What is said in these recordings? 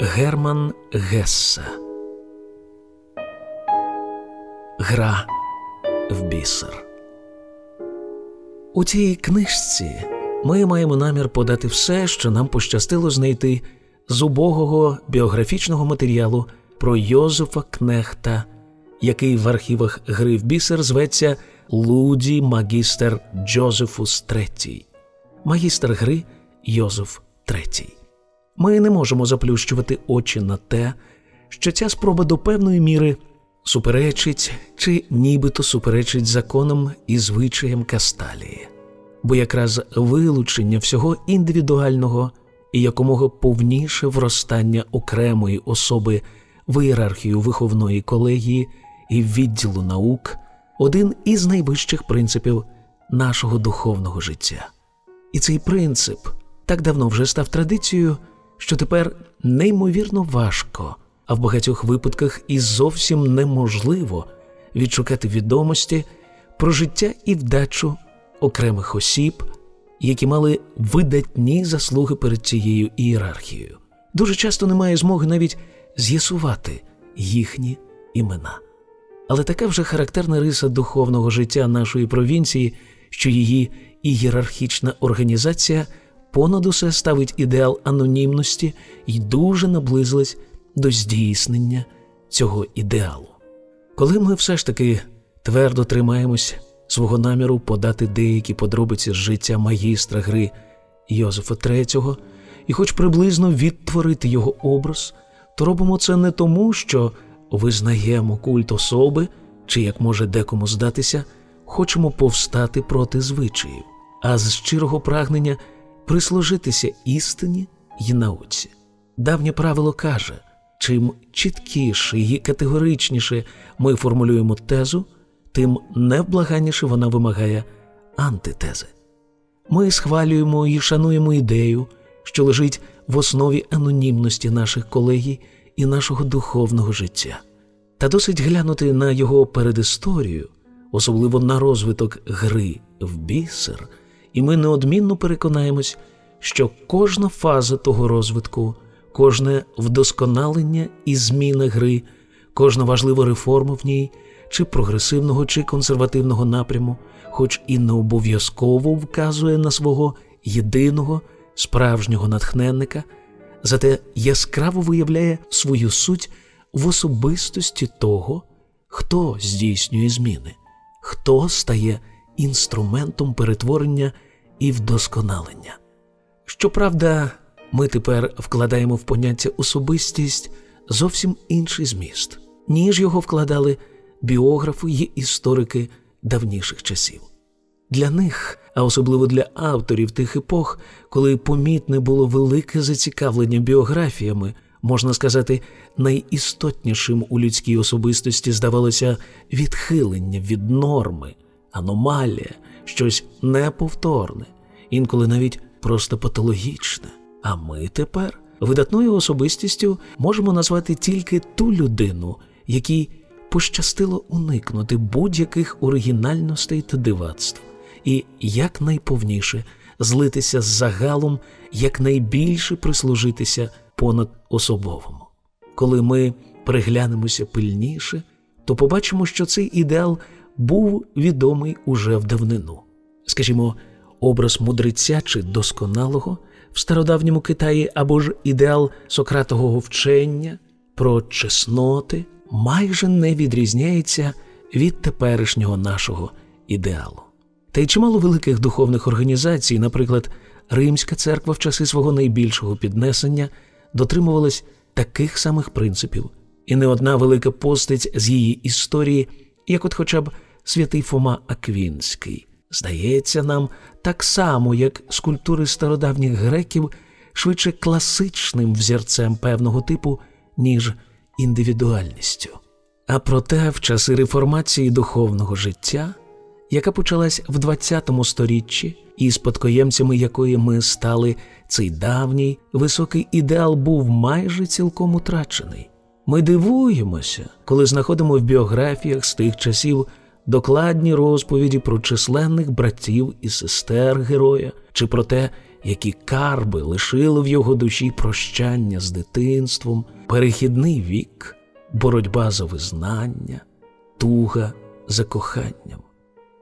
Герман Гесса Гра в бісер. У цій книжці ми маємо намір подати все, що нам пощастило знайти з убогого біографічного матеріалу про Йозефа Кнехта, який в архівах гри в бісер зветься Луді Магістер Джозефус III. Магістр гри Йозеф III. Ми не можемо заплющувати очі на те, що ця спроба до певної міри суперечить чи нібито суперечить законам і звичаям Касталії, бо якраз вилучення всього індивідуального і якомога повніше вростання окремої особи в ієрархію виховної колегії і відділу наук один із найвищих принципів нашого духовного життя. І цей принцип так давно вже став традицією, що тепер неймовірно важко, а в багатьох випадках і зовсім неможливо відшукати відомості про життя і вдачу окремих осіб, які мали видатні заслуги перед цією ієрархією. Дуже часто немає змоги навіть з'ясувати їхні імена. Але така вже характерна риса духовного життя нашої провінції, що її ієрархічна організація понад усе ставить ідеал анонімності і дуже наблизилась до здійснення цього ідеалу. Коли ми все ж таки твердо тримаємось свого наміру подати деякі подробиці з життя магістра гри Йозефа III і, хоч приблизно відтворити його образ, то робимо це не тому, що визнаємо культ особи, чи, як може декому здатися, хочемо повстати проти звичаїв, а з щирого прагнення прислужитися істині й науці. Давнє правило каже: чим чіткіше і категоричніше ми формулюємо тезу, тим невблаганніше вона вимагає антитези. Ми схвалюємо і шануємо ідею, що лежить в основі анонімності наших колегій і нашого духовного життя. Та досить глянути на його передісторію, особливо на розвиток гри в бісер, і ми неодмінно переконаємось, що кожна фаза того розвитку, кожне вдосконалення і зміна гри, кожна важлива реформа в ній, чи прогресивного, чи консервативного напряму, хоч і не обов'язково вказує на свого єдиного справжнього натхненника, зате яскраво виявляє свою суть в особистості того, хто здійснює зміни, хто стає інструментом перетворення і вдосконалення. Щоправда, ми тепер вкладаємо в поняття особистість зовсім інший зміст, ніж його вкладали біографи й історики давніших часів. Для них, а особливо для авторів тих епох, коли помітне було велике зацікавлення біографіями, можна сказати, найістотнішим у людській особистості здавалося відхилення від норми, аномалія, щось неповторне, інколи навіть просто патологічне. А ми тепер видатною особистістю можемо назвати тільки ту людину, якій пощастило уникнути будь-яких оригінальностей та дивацтв, і якнайповніше злитися з загалом, якнайбільше прислужитися понад особовому. Коли ми приглянемося пильніше, то побачимо, що цей ідеал був відомий уже в давнину. Скажімо, образ мудреця чи досконалого в стародавньому Китаї або ж ідеал Сократового вчення про чесноти майже не відрізняється від теперішнього нашого ідеалу. Та й чимало великих духовних організацій, наприклад, Римська церква в часи свого найбільшого піднесення дотримувалась таких самих принципів, і не одна велика постать з її історії, як от хоча б святий Фома Аквінський, здається нам так само, як скульптури стародавніх греків, швидше класичним взірцем певного типу, ніж індивідуальністю. А проте, в часи реформації духовного життя, яка почалась в ХХ сторіччі, і спадкоємцями якої ми стали, цей давній високий ідеал був майже цілком утрачений. Ми дивуємося, коли знаходимо в біографіях з тих часів докладні розповіді про численних братів і сестер героя, чи про те, які карби лишили в його душі прощання з дитинством, перехідний вік, боротьба за визнання, туга за коханням.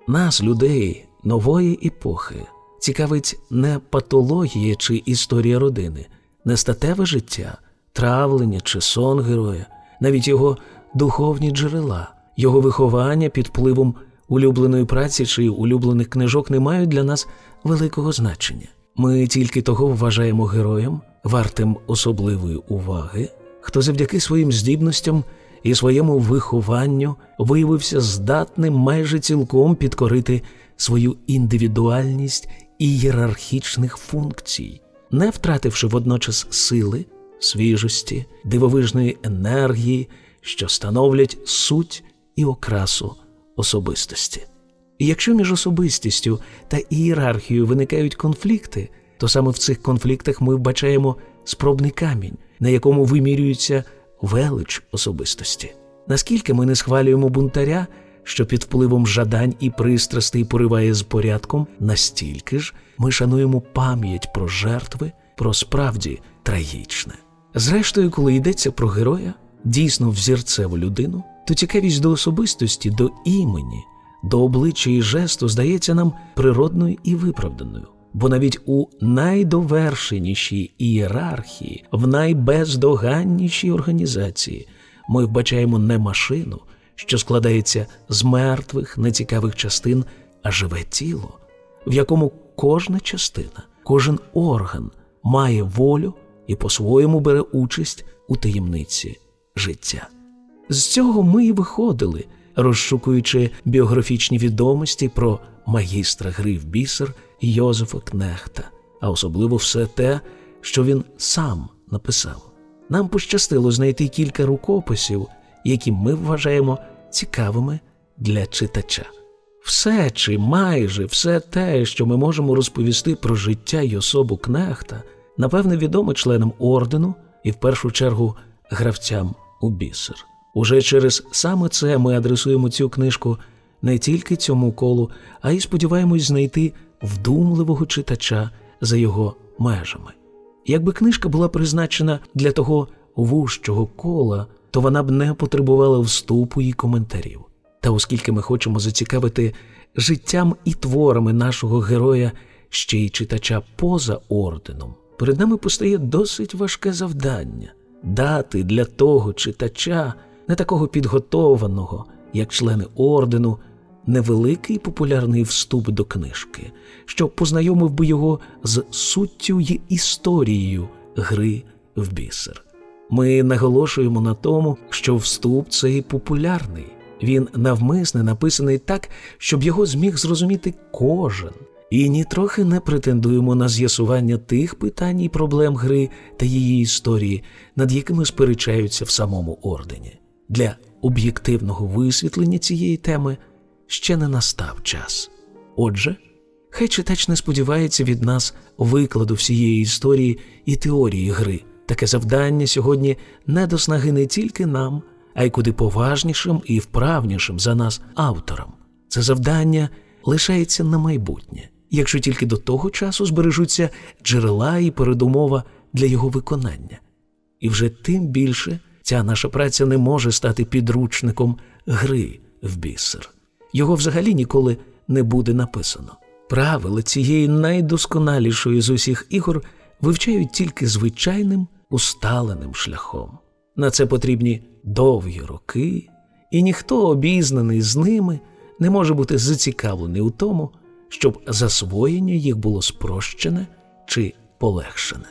Нас, людей нової епохи, цікавить не патологія чи історія родини, не статеве життя, травлення чи сон героя, навіть його духовні джерела, його виховання під впливом улюбленої праці чи улюблених книжок не мають для нас великого значення. Ми тільки того вважаємо героєм, вартим особливої уваги, хто завдяки своїм здібностям і своєму вихованню виявився здатним майже цілком підкорити свою індивідуальність і ієрархічних функцій, не втративши водночас сили, свіжості, дивовижної енергії, що становлять суть і окрасу особистості. І якщо між особистістю та ієрархією виникають конфлікти, то саме в цих конфліктах ми вбачаємо спробний камінь, на якому вимірюється велич особистості. Наскільки ми не схвалюємо бунтаря, що під впливом жадань і пристрастей пориває з порядком, настільки ж ми шануємо пам'ять про жертви, про справді трагічне. Зрештою, коли йдеться про героя, дійсно взірцеву людину, то цікавість до особистості, до імені, до обличчя і жесту здається нам природною і виправданою. Бо навіть у найдовершенішій ієрархії, в найбездоганнішій організації ми вбачаємо не машину, що складається з мертвих, нецікавих частин, а живе тіло, в якому кожна частина, кожен орган має волю і по-своєму бере участь у таємниці життя. З цього ми й виходили, розшукуючи біографічні відомості про магістра гри в бісер Йозефа Кнехта, а особливо все те, що він сам написав. Нам пощастило знайти кілька рукописів, які ми вважаємо цікавими для читача. Все чи майже все те, що ми можемо розповісти про життя й особу Кнехта, напевне, відомо членам ордену і в першу чергу гравцям у бісер. Уже через саме це ми адресуємо цю книжку не тільки цьому колу, а й сподіваємось знайти вдумливого читача за його межами. Якби книжка була призначена для того вужчого кола, то вона б не потребувала вступу і коментарів. Та оскільки ми хочемо зацікавити життям і творами нашого героя ще й читача поза орденом, перед нами постає досить важке завдання дати для того читача, не такого підготованого, як члени ордену, невеликий популярний вступ до книжки, що познайомив би його з суттю й історією гри в бісер. Ми наголошуємо на тому, що вступ цей популярний. Він навмисне написаний так, щоб його зміг зрозуміти кожен. І нітрохи не претендуємо на з'ясування тих питань і проблем гри та її історії, над якими сперечаються в самому ордені. Для об'єктивного висвітлення цієї теми ще не настав час. Отже, хай читач не сподівається від нас викладу всієї історії і теорії гри. Таке завдання сьогодні не до снаги не тільки нам, а й куди поважнішим і вправнішим за нас авторам. Це завдання лишається на майбутнє, якщо тільки до того часу збережуться джерела і передумова для його виконання. І вже тим більше ця наша праця не може стати підручником гри в бісер. Його взагалі ніколи не буде написано. Правила цієї найдосконалішої з усіх ігор вивчають тільки звичайним усталеним шляхом. На це потрібні довгі роки, і ніхто обізнаний з ними не може бути зацікавлений у тому, щоб засвоєння їх було спрощене чи полегшене.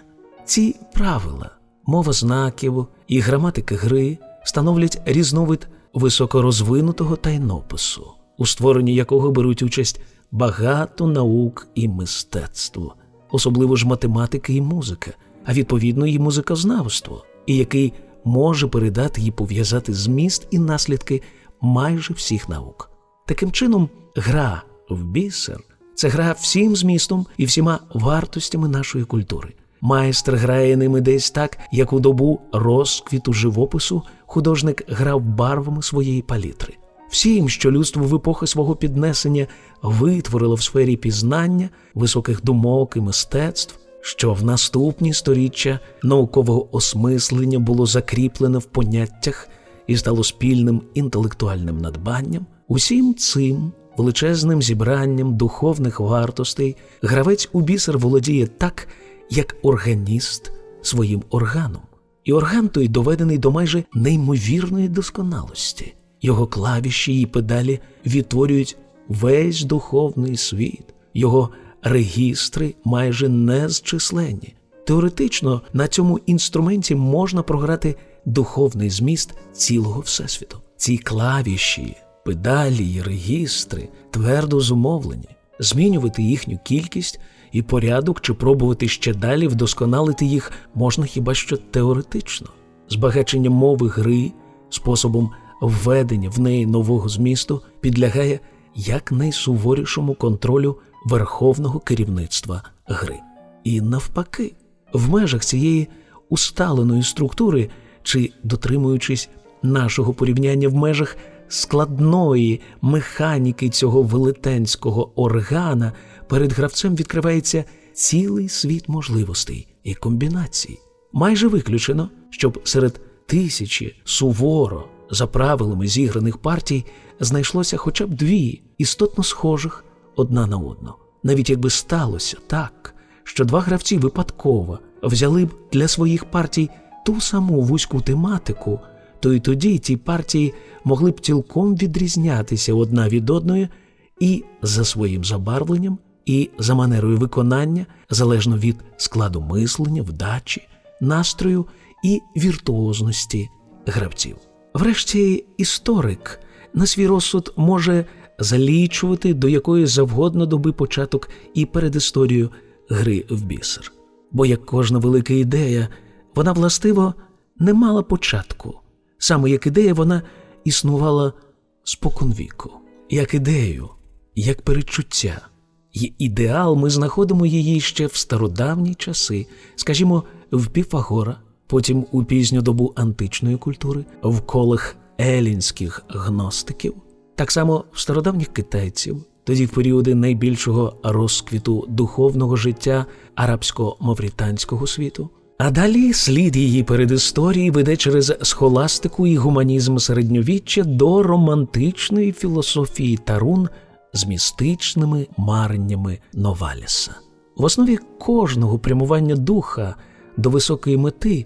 Ці правила, мова знаків і граматики гри становлять різновид високорозвинутого тайнопису, у створенні якого беруть участь багато наук і мистецтво, особливо ж математика і музика, а відповідно і музикознавство, і який може передати і пов'язати зміст і наслідки майже всіх наук. Таким чином, гра в бісер це гра всім змістом і всіма вартостями нашої культури. Майстер грає ними десь так, як у добу розквіту живопису художник грав барвами своєї палітри. Всім, що людство в епохи свого піднесення витворило в сфері пізнання, високих думок і мистецтв, що в наступні сторіччя наукового осмислення було закріплене в поняттях і стало спільним інтелектуальним надбанням, усім цим величезним зібранням духовних вартостей гравець у бісер володіє так, як органіст своїм органом. І орган той доведений до майже неймовірної досконалості. Його клавіші і педалі відтворюють весь духовний світ, його регістри майже незчисленні. Теоретично на цьому інструменті можна програти духовний зміст цілого всесвіту. Ці клавіші, педалі й регістри твердо зумовлені, змінювати їхню кількість і порядок чи пробувати ще далі вдосконалити їх можна хіба що теоретично. Збагачення мови гри способом введення в неї нового змісту підлягає якнайсуворішому контролю верховного керівництва гри. І навпаки, в межах цієї усталеної структури чи дотримуючись нашого порівняння в межах складної механіки цього велетенського органа, перед гравцем відкривається цілий світ можливостей і комбінацій. Майже виключено, щоб серед тисячі суворо за правилами зіграних партій знайшлося хоча б дві істотно схожих одна на одну. Навіть якби сталося так, що два гравці випадково взяли б для своїх партій ту саму вузьку тематику, то й тоді ті партії могли б цілком відрізнятися одна від одної і за своїм забарвленням, і за манерою виконання, залежно від складу мислення, вдачі, настрою і віртуозності гравців. Врешті історик на свій розсуд може залічувати до якої завгодно доби початок і перед історією гри в бісер. Бо як кожна велика ідея, вона властиво не мала початку. Саме як ідея вона існувала споконвіку, як ідею, як перечуття. І ідеал ми знаходимо її ще в стародавні часи, скажімо, в Піфагора, потім у пізню добу античної культури, в колах елінських гностиків, так само в стародавніх китайців, тоді в періоди найбільшого розквіту духовного життя арабсько-мавританського світу. А далі слід її передісторії веде через схоластику і гуманізм середньовіччя до романтичної філософії Тарун з містичними мареннями Новаліса. В основі кожного прямування духа до високої мети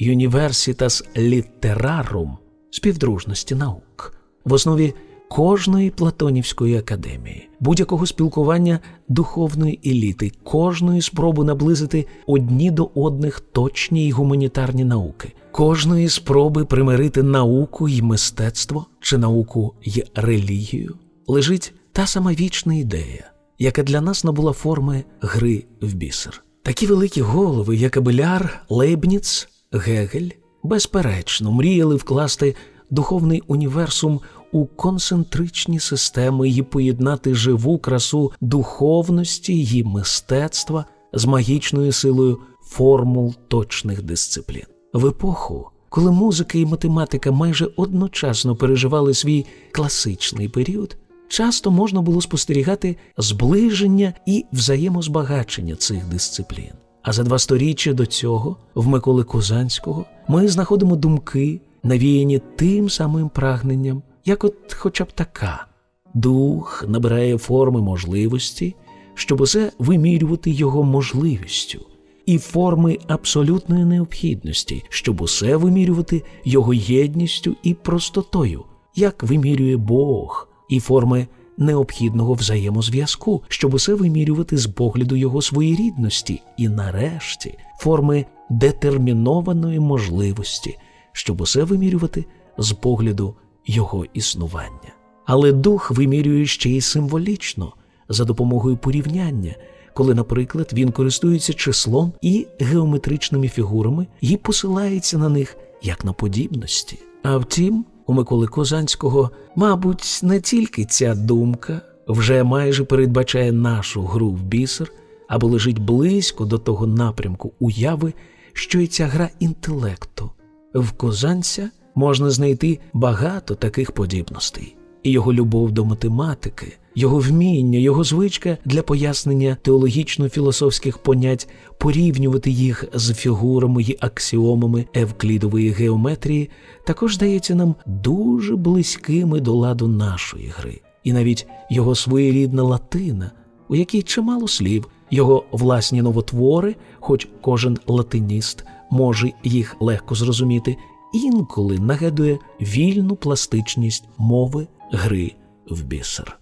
Universitas Literarum співдружності наук, в основі кожної Платонівської академії, будь-якого спілкування духовної еліти, кожної спроби наблизити одні до одних точні й гуманітарні науки, кожної спроби примирити науку й мистецтво чи науку й релігію, лежить та сама вічна ідея, яка для нас набула форми гри в бісер. Такі великі голови, як Абеляр, Лейбніц, Гегель, безперечно, мріяли вкласти духовний універсум у концентричні системи і поєднати живу красу духовності й мистецтва з магічною силою формул точних дисциплін. В епоху, коли музика і математика майже одночасно переживали свій класичний період, часто можна було спостерігати зближення і взаємозбагачення цих дисциплін. А за два сторіччя до цього, в Миколи Козанського, ми знаходимо думки, навіяні тим самим прагненням, як от хоча б така. Дух набирає форми можливості, щоб усе вимірювати його можливістю, і форми абсолютної необхідності, щоб усе вимірювати його єдністю і простотою, як вимірює Бог, і форми необхідного взаємозв'язку, щоб усе вимірювати з погляду його своєрідності, і нарешті форми детермінованої можливості, щоб усе вимірювати з погляду його існування. Але дух вимірює ще й символічно за допомогою порівняння, коли, наприклад, він користується числом і геометричними фігурами і посилається на них як на подібності. А втім, у Миколи Козанського, мабуть, не тільки ця думка вже майже передбачає нашу гру в бісер або лежить близько до того напрямку уяви, що й ця гра інтелекту. В Козанця можна знайти багато таких подібностей, і його любов до математики, його вміння, його звичка для пояснення теологічно-філософських понять, порівнювати їх з фігурами і аксіомами евклідової геометрії, також здається нам дуже близькими до ладу нашої гри, і навіть його своєрідна латина, у якій чимало слів, його власні новотвори, хоч кожен латиніст може їх легко зрозуміти, інколи нагадує вільну пластичність мови гри в бісер.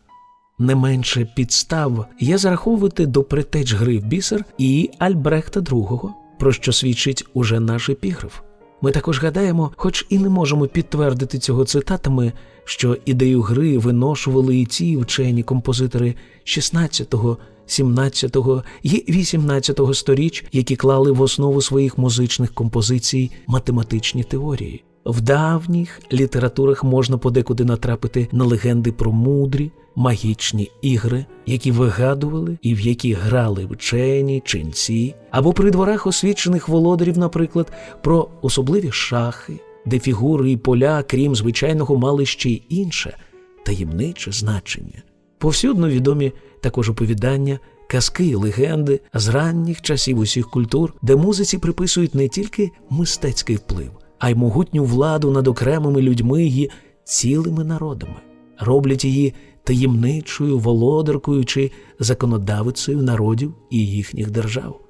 Не менше підстав є зараховувати до притеч гри в бісер і Альбрехта II, про що свідчить уже наш епіграф. Ми також гадаємо, хоч і не можемо підтвердити цього цитатами, що ідею гри виношували і ці вчені композитори 16-го, 17-го і 18-го сторіч, які клали в основу своїх музичних композицій математичні теорії. В давніх літературах можна подекуди натрапити на легенди про мудрі, магічні ігри, які вигадували і в які грали вчені, ченці, або при дворах освічених володарів, наприклад, про особливі шахи, де фігури і поля, крім звичайного, мали ще й інше таємниче значення. Повсюдно відомі також оповідання. Казки, легенди з ранніх часів усіх культур, де музиці приписують не тільки мистецький вплив, а й могутню владу над окремими людьми і цілими народами, роблять її таємничою володаркою чи законодавицею народів і їхніх держав.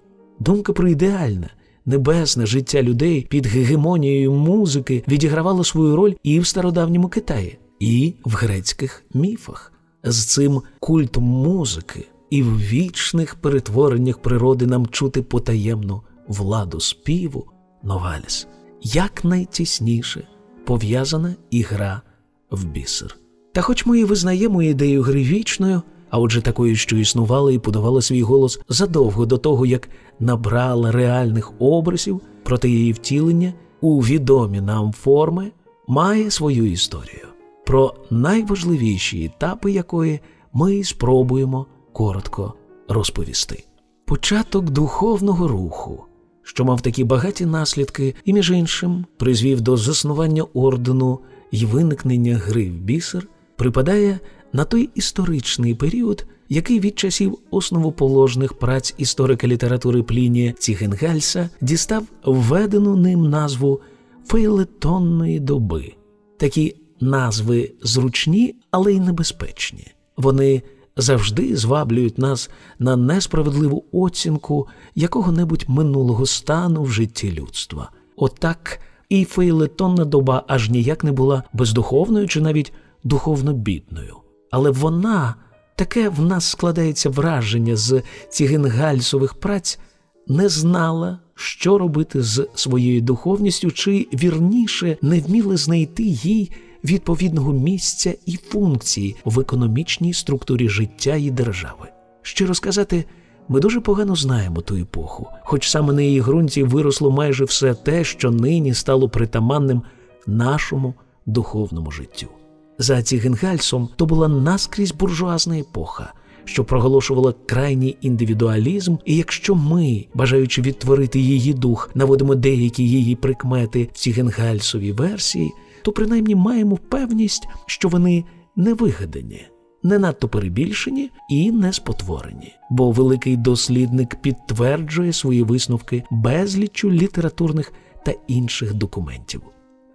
Думка про ідеальне, небесне життя людей під гегемонією музики відігравала свою роль і в стародавньому Китаї, і в грецьких міфах. З цим культом музики і в вічних перетвореннях природи нам чути потаємну владу співу Новаліс якнайтісніше пов'язана і гра в бісер. Та хоч ми і визнаємо ідею гри вічною, а отже такою, що існувала і подавала свій голос задовго до того, як набрала реальних образів, проте її втілення у відомі нам форми має свою історію, про найважливіші етапи якої ми спробуємо коротко розповісти. Початок духовного руху що мав такі багаті наслідки, і, між іншим, призвів до заснування ордену і виникнення гри в бісер, припадає на той історичний період, який від часів основоположних праць історика літератури Плінія Цігенгальса дістав введену ним назву фейлетонної доби. Такі назви зручні, але й небезпечні. Вони завжди зваблюють нас на несправедливу оцінку якого-небудь минулого стану в житті людства. Отак і фейлетонна доба аж ніяк не була бездуховною чи навіть духовно бідною. Але вона таке в нас складається враження з цігенгальсових праць, не знала, що робити з своєю духовністю, чи вірніше не вміли знайти їй відповідного місця і функції в економічній структурі життя і держави. Щиро сказати, ми дуже погано знаємо ту епоху, хоч саме на її ґрунті виросло майже все те, що нині стало притаманним нашому духовному життю. За Цігенгальсом то була наскрізь буржуазна епоха. Що проголошувала крайній індивідуалізм, і якщо ми, бажаючи відтворити її дух, наводимо деякі її прикмети в цігенгальсовій версії, то принаймні маємо впевність, що вони не вигадані, не надто перебільшені і не спотворені, бо великий дослідник підтверджує свої висновки безліччю літературних та інших документів.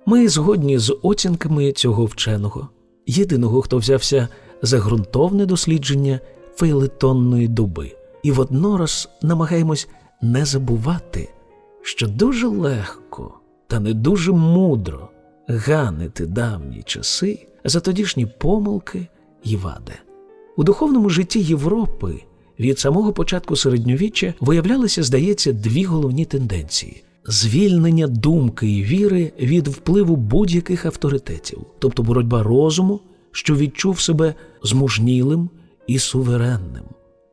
Ми згодні з оцінками цього вченого, єдиного, хто взявся за ґрунтовне дослідження фейлетонної доби, і воднораз намагаємось не забувати, що дуже легко та не дуже мудро ганити давні часи за тодішні помилки і вади. У духовному житті Європи від самого початку середньовіччя виявлялися, здається, дві головні тенденції. Звільнення думки і віри від впливу будь-яких авторитетів, тобто боротьба розуму, що відчув себе змужнілим і суверенним,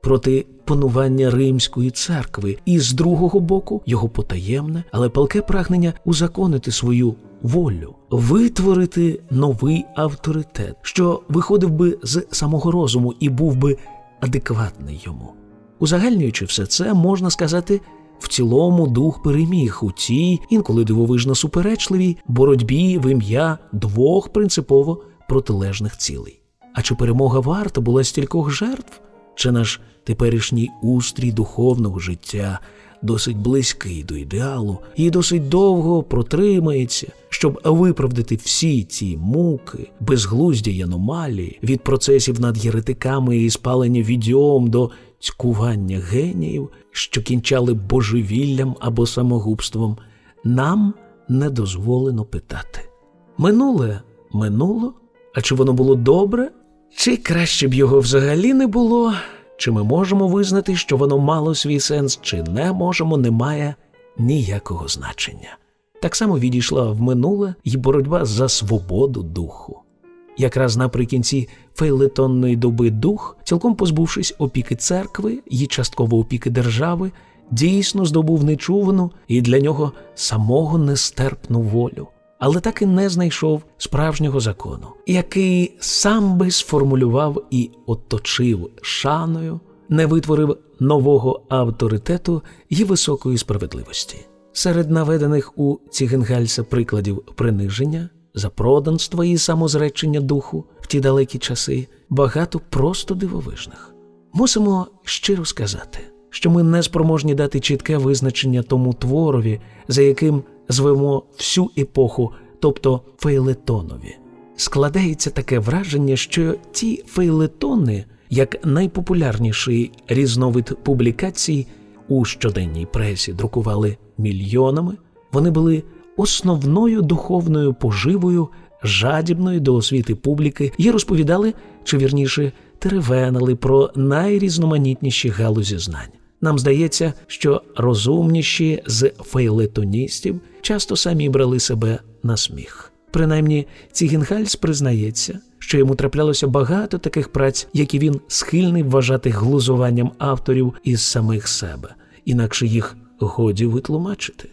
проти панування Римської церкви, і з другого боку його потаємне, але палке прагнення узаконити свою волю, витворити новий авторитет, що виходив би з самого розуму і був би адекватний йому. Узагальнюючи все це, можна сказати. В цілому дух переміг у цій, інколи дивовижно суперечливій боротьбі в ім'я двох принципово протилежних цілей. А чи перемога варта була стількох жертв? Чи наш теперішній устрій духовного життя досить близький до ідеалу і досить довго протримається, щоб виправдати всі ці муки, безглузді й аномалії від процесів над єретиками і спалення відьом до цькування геніїв, що кінчали божевіллям або самогубством, нам не дозволено питати. Минуле минуло, а чи воно було добре? Чи краще б його взагалі не було? Чи ми можемо визнати, що воно мало свій сенс, чи не можемо, не має ніякого значення. Так само відійшла в минуле й боротьба за свободу духу. Якраз наприкінці фейлетонної доби дух, цілком позбувшись опіки церкви і частково опіки держави, дійсно здобув нечувану і для нього самого нестерпну волю але так і не знайшов справжнього закону, який сам би сформулював і оточив шаною, не витворив нового авторитету і високої справедливості. Серед наведених у Цігенгальса прикладів приниження, запроданства і самозречення духу ті далекі часи багато просто дивовижних. Мусимо щиро сказати, що ми не спроможні дати чітке визначення тому творові, за яким звемо всю епоху, тобто фейлетонові. Складається таке враження, що ті фейлетони, як найпопулярніший різновид публікацій у щоденній пресі, друкували мільйонами, вони були основною духовною поживою, жадібною до освіти публіки і розповідали, чи вірніше теревенили про найрізноманітніші галузі знань. Нам здається, що розумніші з фейлетоністів часто самі брали себе на сміх. Принаймні, Цігінгальс признається, що йому траплялося багато таких праць, які він схильний вважати глузуванням авторів із самих себе, інакше їх годі витлумачити.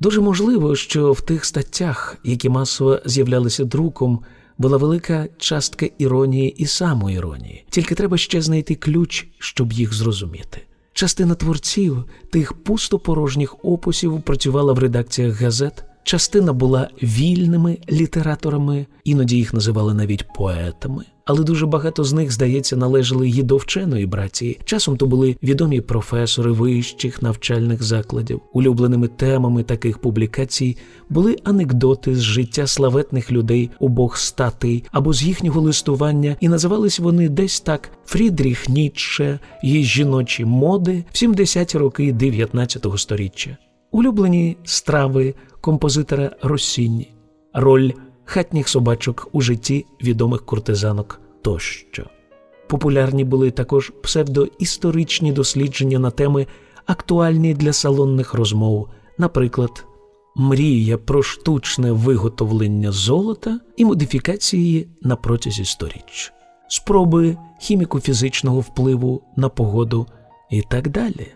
Дуже можливо, що в тих статтях, які масово з'являлися друком, була велика частка іронії і самоіронії, тільки треба ще знайти ключ, щоб їх зрозуміти. Частина творців тих пустопорожніх описів працювала в редакціях газет, частина була вільними літераторами, іноді їх називали навіть поетами але дуже багато з них, здається, належали й до вченої братії. Часом то були відомі професори вищих навчальних закладів. Улюбленими темами таких публікацій були анекдоти з життя славетних людей обох статей або з їхнього листування, і називались вони десь так Фрідріх Ніцше і жіночі моди в 70-ті роки 19 століття. Улюблені страви композитора Росіні, роль хатніх собачок у житті відомих куртизанок тощо. Популярні були також псевдоісторичні дослідження на теми, актуальні для салонних розмов, наприклад, мрія про штучне виготовлення золота і модифікації на протязі сторіч, спроби хіміко-фізичного впливу на погоду і так далі.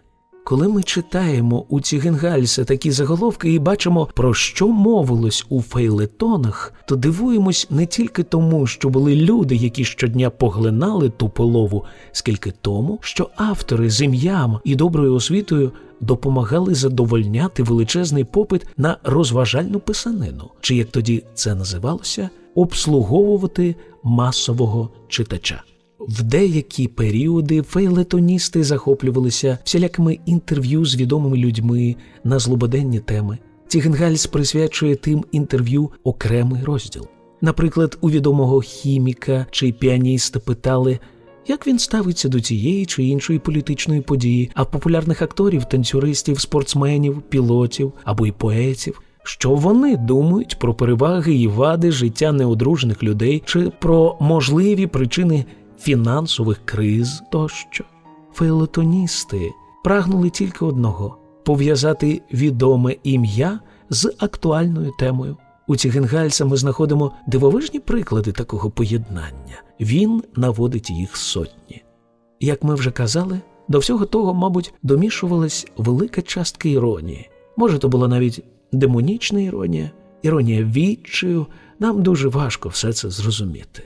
Коли ми читаємо у Цігенгальса такі заголовки і бачимо, про що мовилось у фейлетонах, то дивуємось не тільки тому, що були люди, які щодня поглинали ту полову, скільки тому, що автори з ім'ям і доброю освітою допомагали задовольняти величезний попит на розважальну писанину, чи як тоді це називалося, обслуговувати масового читача. В деякі періоди фейлетоністи захоплювалися всілякими інтерв'ю з відомими людьми на злободенні теми. Тігенгальс присвячує тим інтерв'ю окремий розділ. Наприклад, у відомого хіміка чи піаніста питали, як він ставиться до цієї чи іншої політичної події, а популярних акторів, танцюристів, спортсменів, пілотів або й поетів. Що вони думають про переваги і вади життя неодружених людей чи про можливі причини фінансових криз тощо. Фейлетоністи прагнули тільки одного пов'язати відоме ім'я з актуальною темою. У Цігенгальса ми знаходимо дивовижні приклади такого поєднання. Він наводить їх сотні. Як ми вже казали, до всього того, мабуть, домішувалась велика частка іронії. Може, то була навіть демонічна іронія, іронія відчаю. Нам дуже важко все це зрозуміти.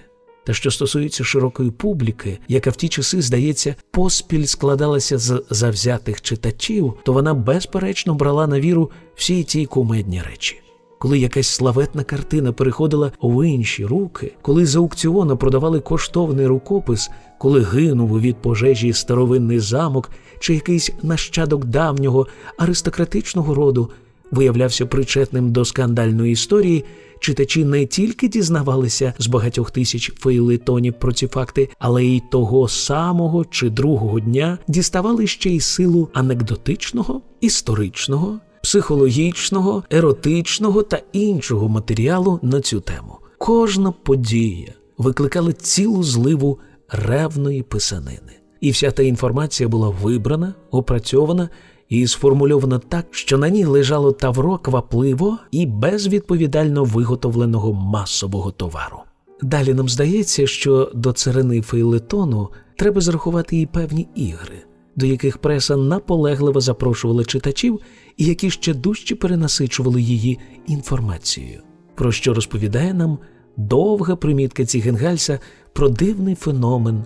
Та що стосується широкої публіки, яка в ті часи, здається, поспіль складалася з завзятих читачів, то вона безперечно брала на віру всі ті кумедні речі. коли якась славетна картина переходила в інші руки, коли з аукціону продавали коштовний рукопис, коли гинув від пожежі старовинний замок чи якийсь нащадок давнього аристократичного роду виявлявся причетним до скандальної історії, читачі не тільки дізнавалися з багатьох тисяч фейлетонів про ці факти, але й того самого чи другого дня діставали ще й силу анекдотичного, історичного, психологічного, еротичного та іншого матеріалу на цю тему. Кожна подія викликала цілу зливу ревної писанини. І вся та інформація була вибрана, опрацьована і сформульована так, що на ній лежало тавро квапливо і безвідповідально виготовленого масового товару. Далі нам здається, що до царини фейлетону треба зарахувати і певні ігри, до яких преса наполегливо запрошувала читачів і які ще дужче перенасичували її інформацією, про що розповідає нам довга примітка Цігенгальса про дивний феномен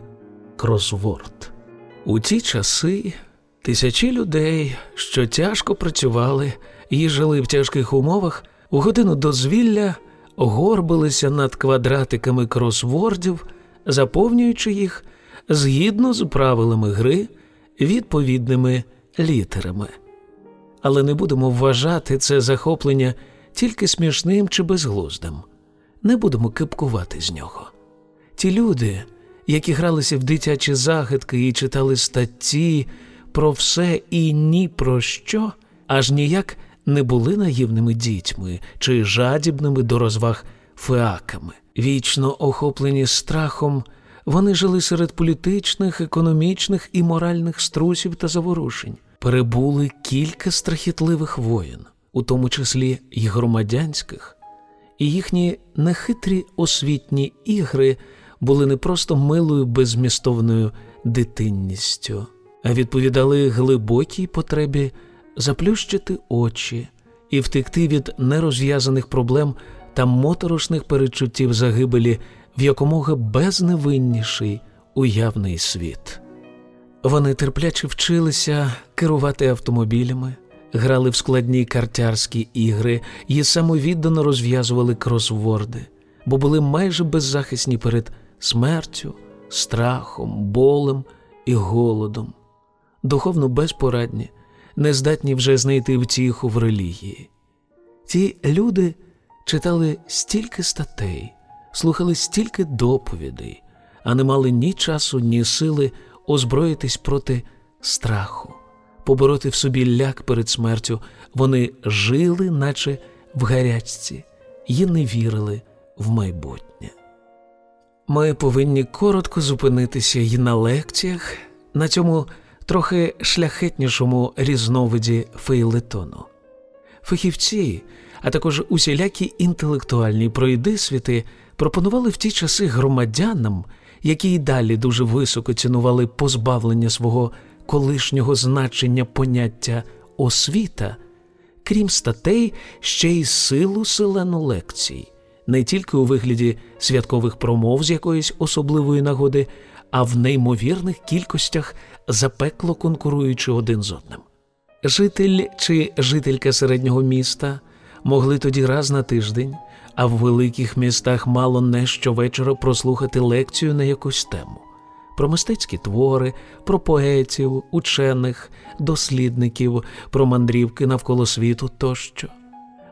кросворд. У ті часи тисячі людей, що тяжко працювали і жили в тяжких умовах, у годину дозвілля горбилися над квадратиками кросвордів, заповнюючи їх згідно з правилами гри відповідними літерами. Але не будемо вважати це захоплення тільки смішним чи безглуздим. Не будемо кипкувати з нього. Ті люди, які гралися в дитячі загадки і читали статті про все і ні про що, аж ніяк не були наївними дітьми чи жадібними до розваг феаками. Вічно охоплені страхом, вони жили серед політичних, економічних і моральних струсів та заворушень, перебули кілька страхітливих воєн, у тому числі й громадянських, і їхні нехитрі освітні ігри були не просто милою безмістовною дитинністю, а відповідали глибокій потребі заплющити очі і втекти від нерозв'язаних проблем та моторошних перечуттів загибелі в якомога безневинніший уявний світ. Вони терпляче вчилися керувати автомобілями, грали в складні картярські ігри і самовіддано розв'язували кросворди, бо були майже беззахисні перед смертю, страхом, болем і голодом, духовно безпорадні, нездатні вже знайти втіху в релігії. Ті люди читали стільки статей, слухали стільки доповідей, а не мали ні часу, ні сили озброїтись проти страху, побороти в собі ляк перед смертю. Вони жили, наче в гарячці, і не вірили в майбутнє. Ми повинні коротко зупинитися і на лекціях, на цьому трохи шляхетнішому різновиді фейлетону. Фахівці, а також усілякі інтелектуальні пройдисвіти пропонували в ті часи громадянам, які й далі дуже високо цінували позбавлення свого колишнього значення поняття освіта, крім статей, ще й силу селену лекцій не тільки у вигляді святкових промов з якоїсь особливої нагоди, а в неймовірних кількостях запекло конкуруючи один з одним. Житель чи жителька середнього міста могли тоді раз на тиждень, а в великих містах мало не щовечора прослухати лекцію на якусь тему. Про мистецькі твори, про поетів, учених, дослідників, про мандрівки навколо світу тощо.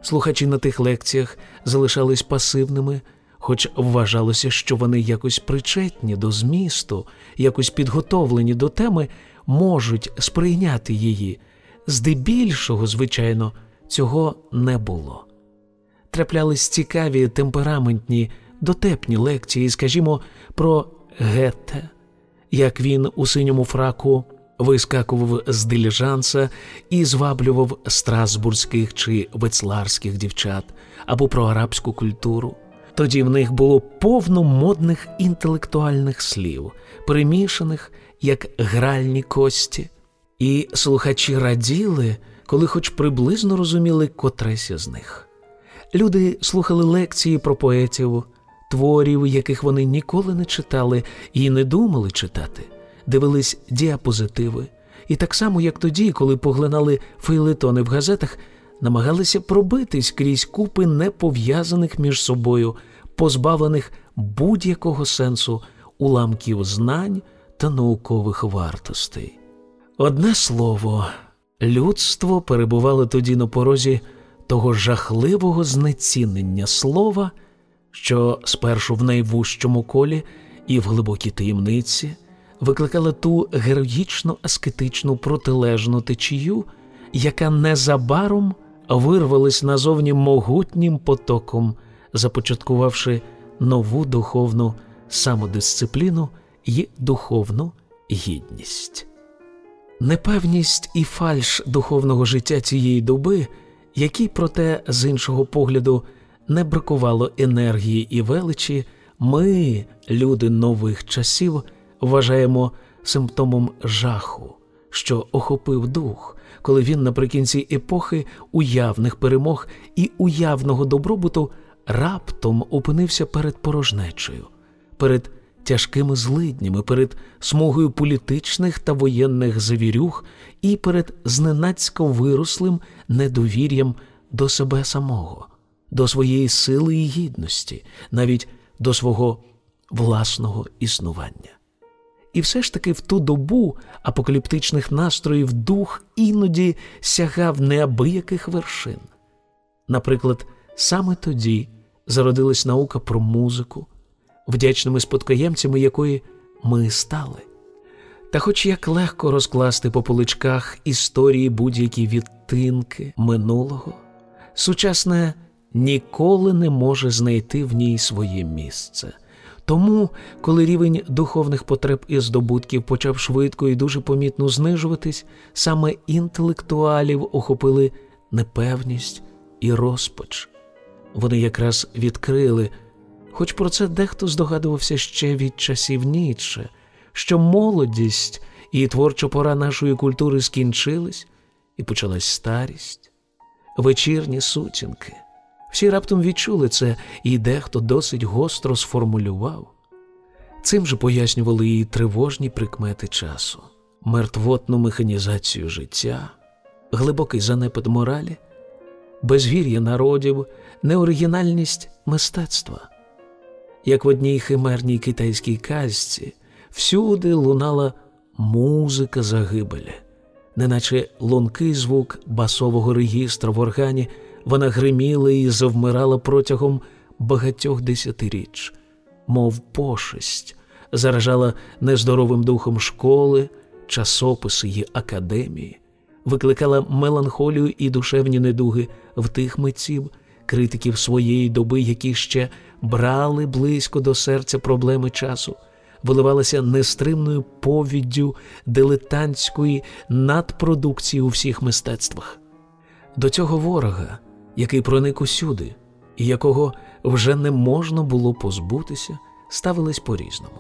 Слухачі на тих лекціях залишались пасивними, хоч вважалося, що вони якось причетні до змісту, якось підготовлені до теми, можуть сприйняти її. Здебільшого, звичайно, цього не було. Траплялись цікаві, темпераментні, дотепні лекції, скажімо, про Гетте, як він у синьому фраку вискакував з диліжанса і зваблював страсбурзьких чи вецларських дівчат або про арабську культуру. Тоді в них було повно модних інтелектуальних слів, перемішаних як гральні кості, і слухачі раділи, коли хоч приблизно розуміли котресь з них. Люди слухали лекції про поетів, творів, яких вони ніколи не читали і не думали читати дивились діапозитиви, і так само, як тоді, коли поглинали фейлетони в газетах, намагалися пробитись крізь купи непов'язаних між собою, позбавлених будь-якого сенсу уламків знань та наукових вартостей. Одне слово, людство перебувало тоді на порозі того жахливого знецінення слова, що спершу в найвужчому колі і в глибокій таємниці викликала ту героїчно аскетичну протилежну течію, яка незабаром вирвалась назовні могутнім потоком, започаткувавши нову духовну самодисципліну і духовну гідність. Непевність і фальш духовного життя цієї доби, якій, проте, з іншого погляду, не бракувало енергії і величі, ми, люди нових часів, вважаємо симптомом жаху, що охопив дух, коли він наприкінці епохи уявних перемог і уявного добробуту раптом опинився перед порожнечею, перед тяжкими злиднями, перед смугою політичних та воєнних завірюх і перед зненацько вирослим недовір'ям до себе самого, до своєї сили і гідності, навіть до свого власного існування. І все ж таки в ту добу апокаліптичних настроїв дух іноді сягав неабияких вершин. Наприклад, саме тоді зародилась наука про музику, вдячними спадкоємцями якої ми стали. Та, хоч як легко розкласти по поличках історії будь-які відтинки минулого, сучасне ніколи не може знайти в ній своє місце. Тому, коли рівень духовних потреб і здобутків почав швидко і дуже помітно знижуватись, саме інтелектуалів охопили непевність і розпач. Вони якраз відкрили, хоч про це дехто здогадувався ще від часів Ніцше, що молодість і творча пора нашої культури скінчились, і почалась старість, вечірні сутінки. Всі раптом відчули це, і дехто досить гостро сформулював. Цим же пояснювали і тривожні прикмети часу, мертвотну механізацію життя, глибокий занепад моралі, безвір'я народів, неоригінальність мистецтва. Як в одній химерній китайській казці, всюди лунала музика загибелі, неначе лункий звук басового регістра в органі вона гриміла і завмирала протягом багатьох десятиріч, мов пошесть, заражала нездоровим духом школи, часописи й академії, викликала меланхолію і душевні недуги в тих митців, критиків своєї доби, які ще брали близько до серця проблеми часу. Виливалася нестримною повіддю дилетантської надпродукції у всіх мистецтвах. До цього ворога який проник усюди, і якого вже не можна було позбутися, ставились по-різному.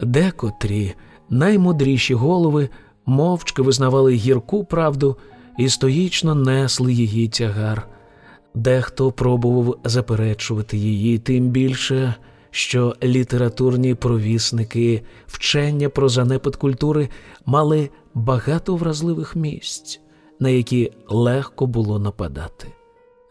Декотрі наймудріші голови мовчки визнавали гірку правду і стоїчно несли її тягар. Дехто пробував заперечувати її, тим більше, що літературні провісники вчення про занепад культури мали багато вразливих місць, на які легко було нападати.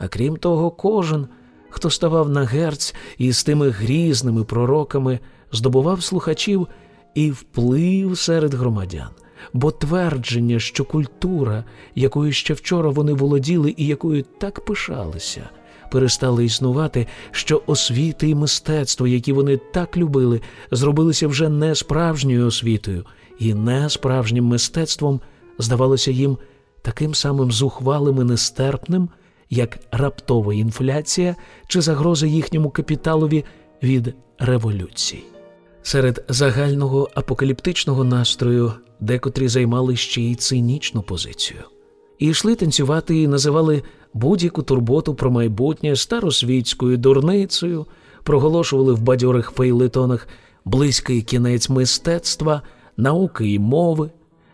А крім того, кожен, хто ставав на герць і з тими грізними пророками, здобував слухачів і вплив серед громадян, бо твердження, що культура, якою ще вчора вони володіли і якою так пишалися, перестали існувати, що освіти і мистецтво, які вони так любили, зробилися вже не справжньою освітою і не справжнім мистецтвом, здавалося їм таким самим зухвалим і нестерпним як раптова інфляція чи загроза їхньому капіталові від революцій. Серед загального апокаліптичного настрою декотрі займали ще й цинічну позицію, і йшли танцювати і називали будь-яку турботу про майбутнє старосвітською дурницею, проголошували в бадьорих фейлетонах близький кінець мистецтва, науки і мови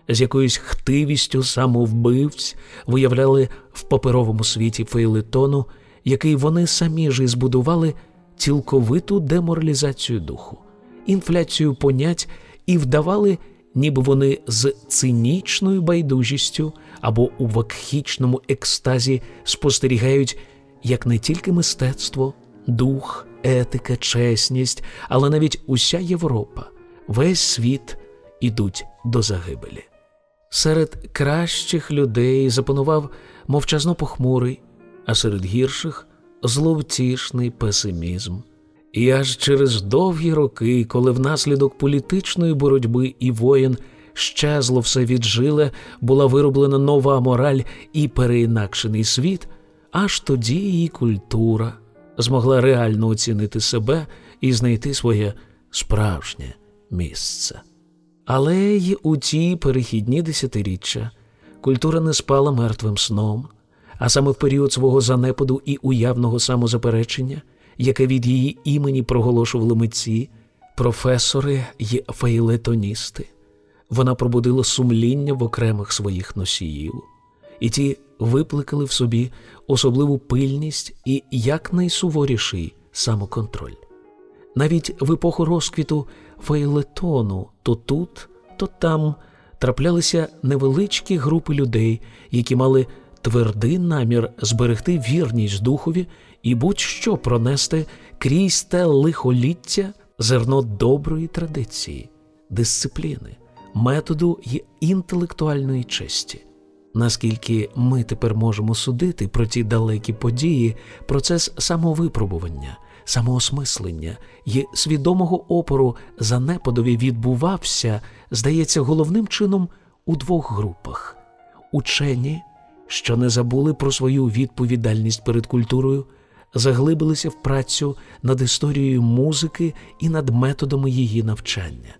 з якоюсь хтивістю самовбивць виявляли в паперовому світі фейлетону, який вони самі ж і збудували цілковиту деморалізацію духу, інфляцію понять і вдавали, ніби вони з цинічною байдужістю або у вакхічному екстазі спостерігають як не тільки мистецтво, дух, етика, чесність, але навіть уся Європа, весь світ ідуть до загибелі. Серед кращих людей запанував мовчазно похмурий, а серед гірших зловтішний песимізм. І аж через довгі роки, коли внаслідок політичної боротьби і воєн щезло все віджиле, була вироблена нова мораль і переінакшений світ, аж тоді її культура змогла реально оцінити себе і знайти своє справжнє місце. Але й у ті перехідні десятиріччя. Культура не спала мертвим сном, а саме в період свого занепаду і уявного самозаперечення, яке від її імені проголошували митці, професори й фейлетоністи, вона пробудила сумління в окремих своїх носіїв, і ті викликали в собі особливу пильність і якнайсуворіший самоконтроль. Навіть в епоху розквіту фейлетону то тут, то там траплялися невеличкі групи людей, які мали твердий намір зберегти вірність духові і будь-що пронести крізь те лихоліття зерно доброї традиції, дисципліни, методу й інтелектуальної честі. Наскільки ми тепер можемо судити про ті далекі події, процес самовипробування, самоосмислення і свідомого опору занепадові відбувався, здається, головним чином у двох групах: учені, що не забули про свою відповідальність перед культурою, заглибилися в працю над історією музики і над методами її навчання.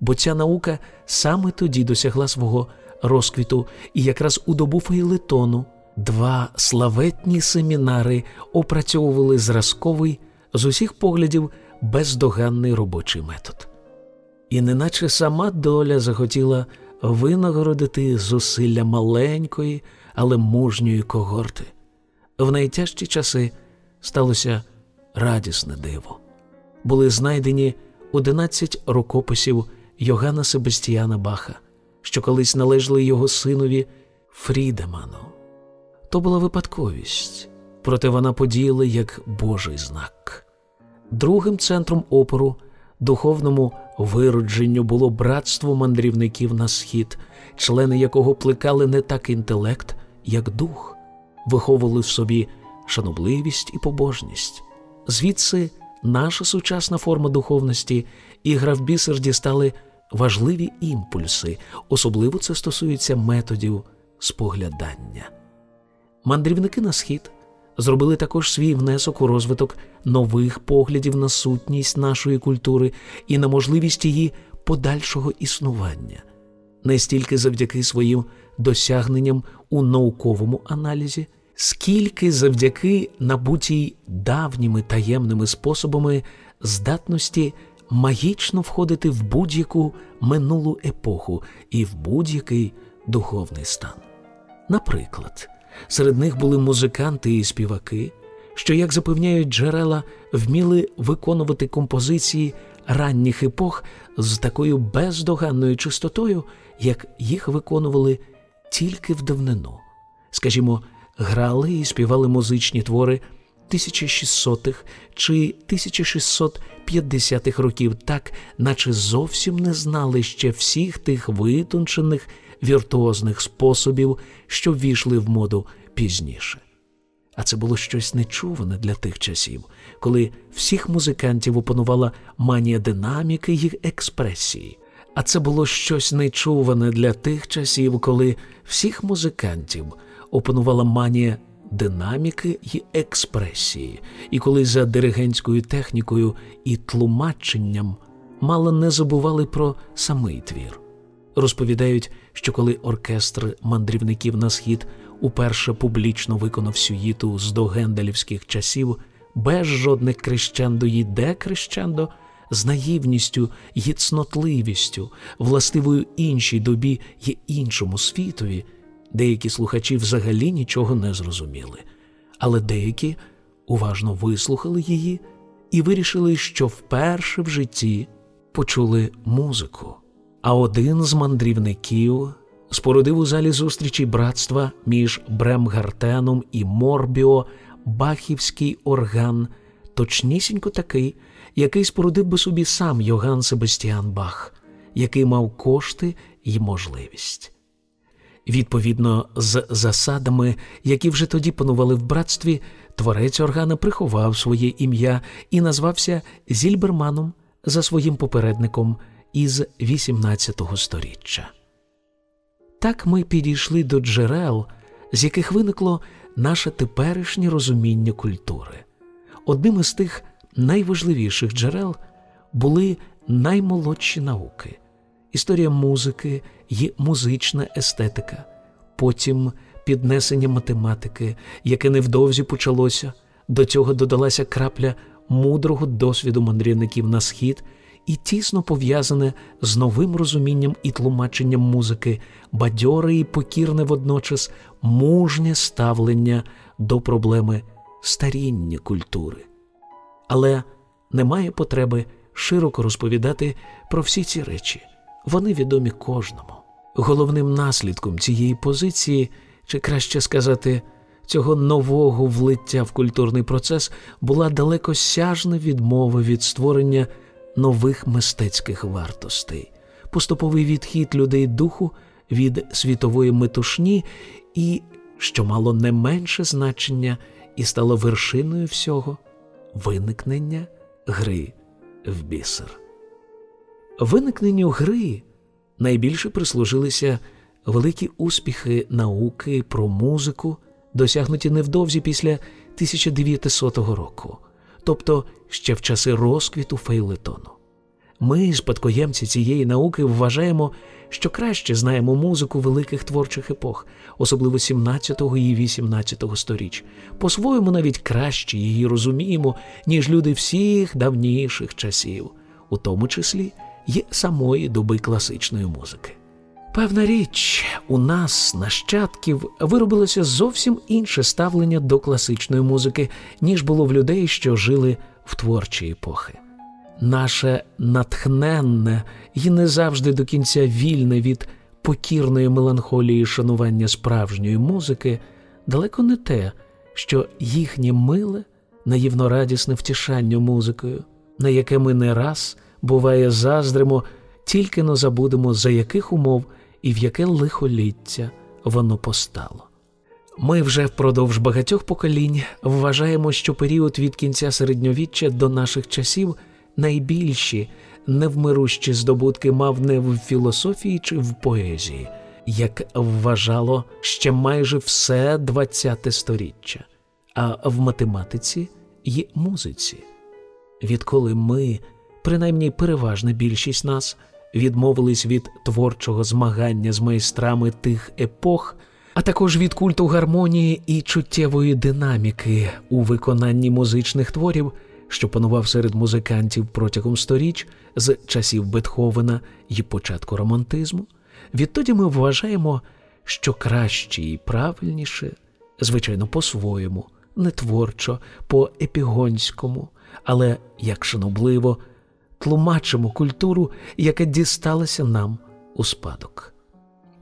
Бо ця наука саме тоді досягла свого розквіту, і якраз у добу фейлетону два славетні семінари опрацьовували зразковий з усіх поглядів бездоганний робочий метод. І неначе сама доля захотіла винагородити зусилля маленької, але мужньої когорти. В найтяжчі часи сталося радісне диво. Були знайдені 11 рукописів Йоганна Себастьяна Баха що колись належали його синові Фрідеману. То була випадковість, проте вона подіяла як Божий знак. Другим центром опору, духовному виродженню було братство мандрівників на схід, члени якого плекали не так інтелект, як дух, виховували в собі шанобливість і побожність. Звідси наша сучасна форма духовності і гра в бісер дістали важливі імпульси, особливо це стосується методів споглядання. Мандрівники на схід зробили також свій внесок у розвиток нових поглядів на сутність нашої культури і на можливість її подальшого існування, не стільки завдяки своїм досягненням у науковому аналізі, скільки завдяки набутій давніми таємними способами здатності магічно входити в будь-яку минулу епоху і в будь-який духовний стан. Наприклад, серед них були музиканти і співаки, що, як запевняють джерела, вміли виконувати композиції ранніх епох з такою бездоганною чистотою, як їх виконували тільки в давнину. Скажімо, грали і співали музичні твори 1600-х чи 1650-х років, так наче зовсім не знали ще всіх тих витончених віртуозних способів, що ввійшли в моду пізніше. А це було щось нечуване для тих часів, коли всіх музикантів опанувала манія динаміки й експресії. А це було щось нечуване для тих часів, коли всіх музикантів опанувала манія динаміки й експресії, і коли за диригентською технікою і тлумаченням мало не забували про самий твір. Розповідають, що коли оркестр мандрівників на схід уперше публічно виконав сюїту з догенделівських часів, без жодних крещендо й де крещендо, з наївністю цнотливістю, властивою іншій добі й іншому світові. Деякі слухачі взагалі нічого не зрозуміли, але деякі уважно вислухали її і вирішили, що вперше в житті почули музику, А один з мандрівників спорудив у залі зустрічі братства між Бремгартеном і Морбіо бахівський орган, точнісінько такий, який спорудив би собі сам Йоган Себастіан Бах, який мав кошти й можливість. Відповідно з засадами, які вже тоді панували в братстві, творець органа приховав своє ім'я і назвався Зільберманом за своїм попередником із XVIII століття. Так ми підійшли до джерел, з яких виникло наше теперішнє розуміння культури. Одним із тих найважливіших джерел були наймолодші науки, історія музики і музична естетика, потім піднесення математики, яке невдовзі почалося, до цього додалася крапля мудрого досвіду мандрівників на схід і тісно пов'язане з новим розумінням і тлумаченням музики, бадьоре і покірне водночас мужнє ставлення до проблеми старіння культури. Але немає потреби широко розповідати про всі ці речі. Вони відомі кожному. Головним наслідком цієї позиції, чи краще сказати, цього нового влиття в культурний процес була далекосяжна відмова від створення нових мистецьких вартостей, поступовий відхід людей духу від світової метушні і, що мало не менше значення, і стало вершиною всього виникнення гри в бісер. Виникненню гри найбільше прислужилися великі успіхи науки про музику, досягнуті невдовзі після 1900 року, тобто ще в часи розквіту фейлетону. Ми, спадкоємці цієї науки, вважаємо, що краще знаємо музику великих творчих епох, особливо 17 і 18 сторіч. По-своєму навіть краще її розуміємо, ніж люди всіх давніших часів, у тому числі й самої доби класичної музики. Певна річ, у нас, нащадків, виробилося зовсім інше ставлення до класичної музики, ніж було в людей, що жили в творчі епохи. Наше натхненне і не завжди до кінця вільне від покірної меланхолії шанування справжньої музики, далеко не те, що їхнє миле, наївно радісне втішання музикою, на яке ми не раз буває заздримо, тільки но забудемо, за яких умов і в яке лихоліття воно постало. Ми вже впродовж багатьох поколінь вважаємо, що період від кінця середньовіччя до наших часів найбільші невмирущі здобутки мав не в філософії чи в поезії, як вважало ще майже все ХХ століття, а в математиці й музиці. Відколи ми, принаймні переважна більшість нас, відмовились від творчого змагання з майстрами тих епох, а також від культу гармонії і чуттєвої динаміки у виконанні музичних творів, що панував серед музикантів протягом сторіч з часів Бетховена і початку романтизму, відтоді ми вважаємо, що краще і правильніше, звичайно, по-своєму, не творчо, по епігонському, але як шанобливо тлумачимо культуру, яка дісталася нам у спадок.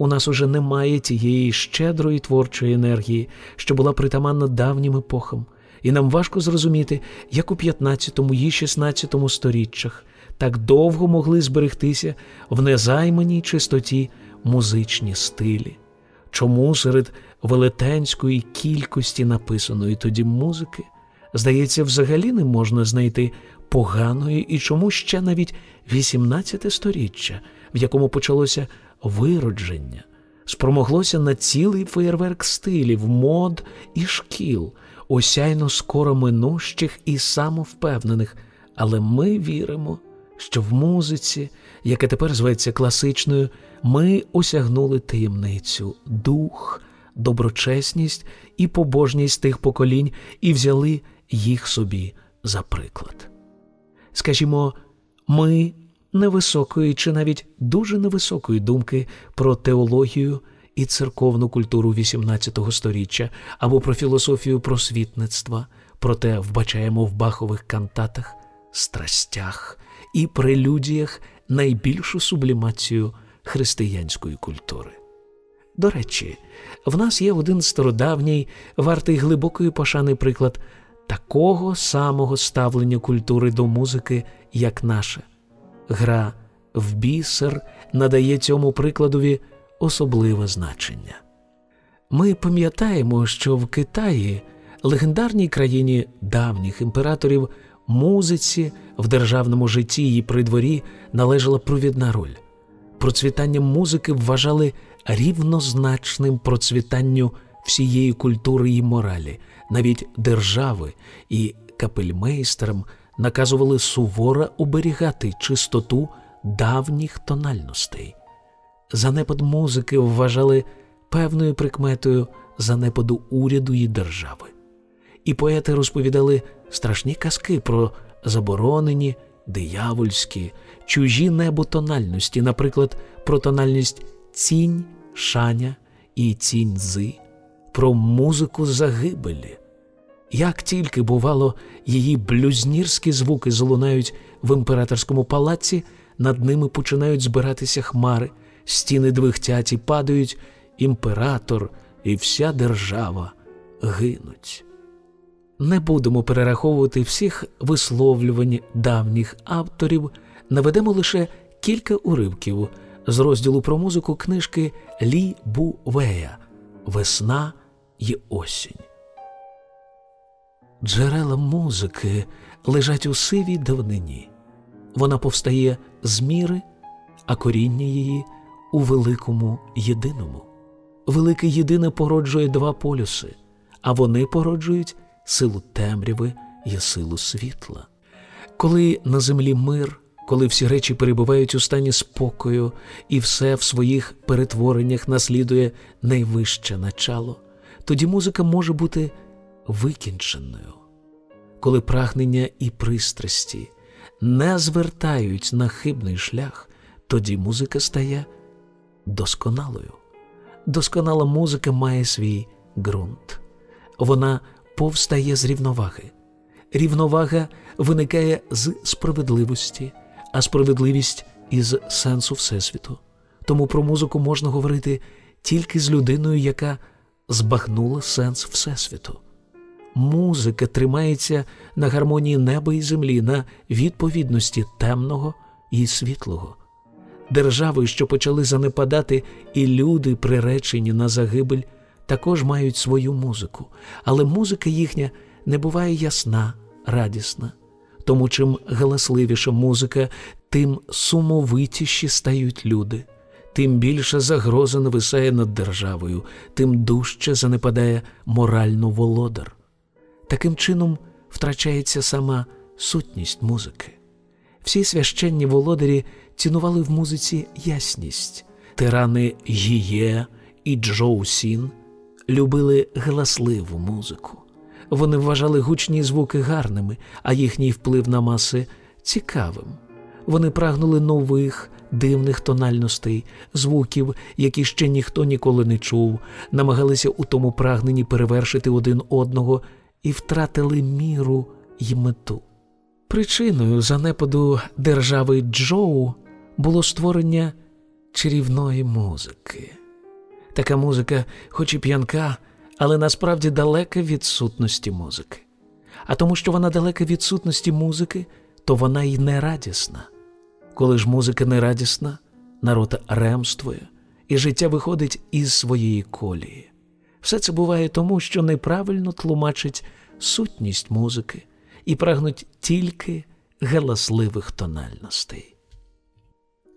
У нас уже немає тієї щедрої творчої енергії, що була притаманна давнім епохам, і нам важко зрозуміти, як у 15 і 16 сторіччях так довго могли зберегтися в незайманій чистоті музичні стилі. Чому серед велетенської кількості написаної тоді музики, здається, взагалі не можна знайти поганої і чому ще навіть 18 сторіччя, в якому почалося виродження, спромоглося на цілий феєрверк стилів, мод і шкіл, осяйно скоро минущих і самовпевнених, але ми віримо, що в музиці, яка тепер зветься класичною, ми осягнули таємницю, дух, доброчесність і побожність тих поколінь і взяли їх собі за приклад. Скажімо, ми невисокої чи навіть дуже невисокої думки про теологію і церковну культуру XVIII століття або про філософію просвітництва, проте вбачаємо в бахових кантатах, страстях і прелюдіях найбільшу сублімацію християнської культури. До речі, в нас є один стародавній, вартий глибокої пошани приклад такого самого ставлення культури до музики, як наша. Гра в бісер надає цьому прикладові особливе значення. Ми пам'ятаємо, що в Китаї, легендарній країні давніх імператорів, музиці в державному житті і при дворі належала провідна роль. Процвітанням музики вважали рівнозначним процвітанню всієї культури і моралі, навіть держави і капельмейстерам наказували суворо оберігати чистоту давніх тональностей. Занепад музики вважали певною прикметою занепаду уряду і держави. І поети розповідали страшні казки про заборонені, диявольські, чужі небо тональності, наприклад, про тональність цінь, шаня і цінь зи, про музику загибелі. Як тільки, бувало, її блюзнірські звуки залунають в імператорському палаці, над ними починають збиратися хмари, стіни двихтять і падають, імператор і вся держава гинуть. Не будемо перераховувати всіх висловлювань давніх авторів, наведемо лише кілька уривків з розділу про музику книжки Лі Бу Вея Весна і осінь. Джерела музики лежать у сивій давнині. Вона повстає з міри, а коріння її у великому єдиному. Велике єдине породжує два полюси, а вони породжують силу темряви і силу світла. Коли на землі мир, коли всі речі перебувають у стані спокою, і все в своїх перетвореннях наслідує найвище начало, тоді музика може бути викінченою. Коли прагнення і пристрасті не звертають на хибний шлях, тоді музика стає досконалою. Досконала музика має свій ґрунт. Вона повстає з рівноваги. Рівновага виникає з справедливості, а справедливість із сенсу Всесвіту. Тому про музику можна говорити тільки з людиною, яка збагнула сенс Всесвіту. Музика тримається на гармонії неба і землі, на відповідності темного і світлого. Держави, що почали занепадати, і люди, приречені на загибель, також мають свою музику, але музика їхня не буває ясна, радісна. Тому чим галасливіша музика, тим сумовитіші стають люди, тим більша загроза нависає над державою, тим дужче занепадає морально володар. Таким чином втрачається сама сутність музики. Всі священні володарі цінували в музиці ясність, тирани Гіє і Джоу Сін любили галасливу музику. Вони вважали гучні звуки гарними, а їхній вплив на маси цікавим. Вони прагнули нових, дивних тональностей, звуків, які ще ніхто ніколи не чув, намагалися у тому прагненні перевершити один одного і втратили міру й мету. Причиною занепаду держави Джоу було створення чарівної музики. Така музика, хоч і п'янка, але насправді далека від сутності музики. А тому, що вона далека від сутності музики, то вона й не радісна. Коли ж музика не радісна, народ ремствує, і життя виходить із своєї колії. Все це буває тому, що неправильно тлумачить сутність музики і прагнуть тільки галасливих тональностей.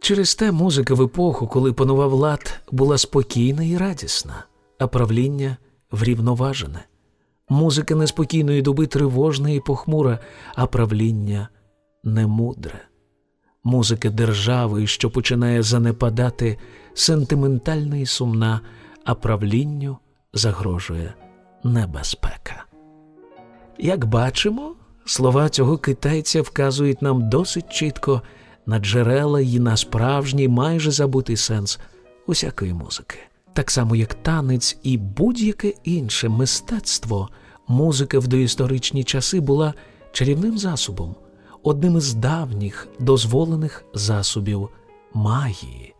Через те музика в епоху, коли панував лад, була спокійна і радісна, а правління врівноважене. Музика неспокійної доби тривожна і похмура, а правління немудре. Музика держави, що починає занепадати, сентиментальна і сумна, а правлінню загрожує небезпека. Як бачимо, слова цього китайця вказують нам досить чітко на джерела і на справжній майже забутий сенс усякої музики. Так само, як танець і будь-яке інше мистецтво, музика в доісторичні часи була чарівним засобом. одним із давніх дозволених засобів магії,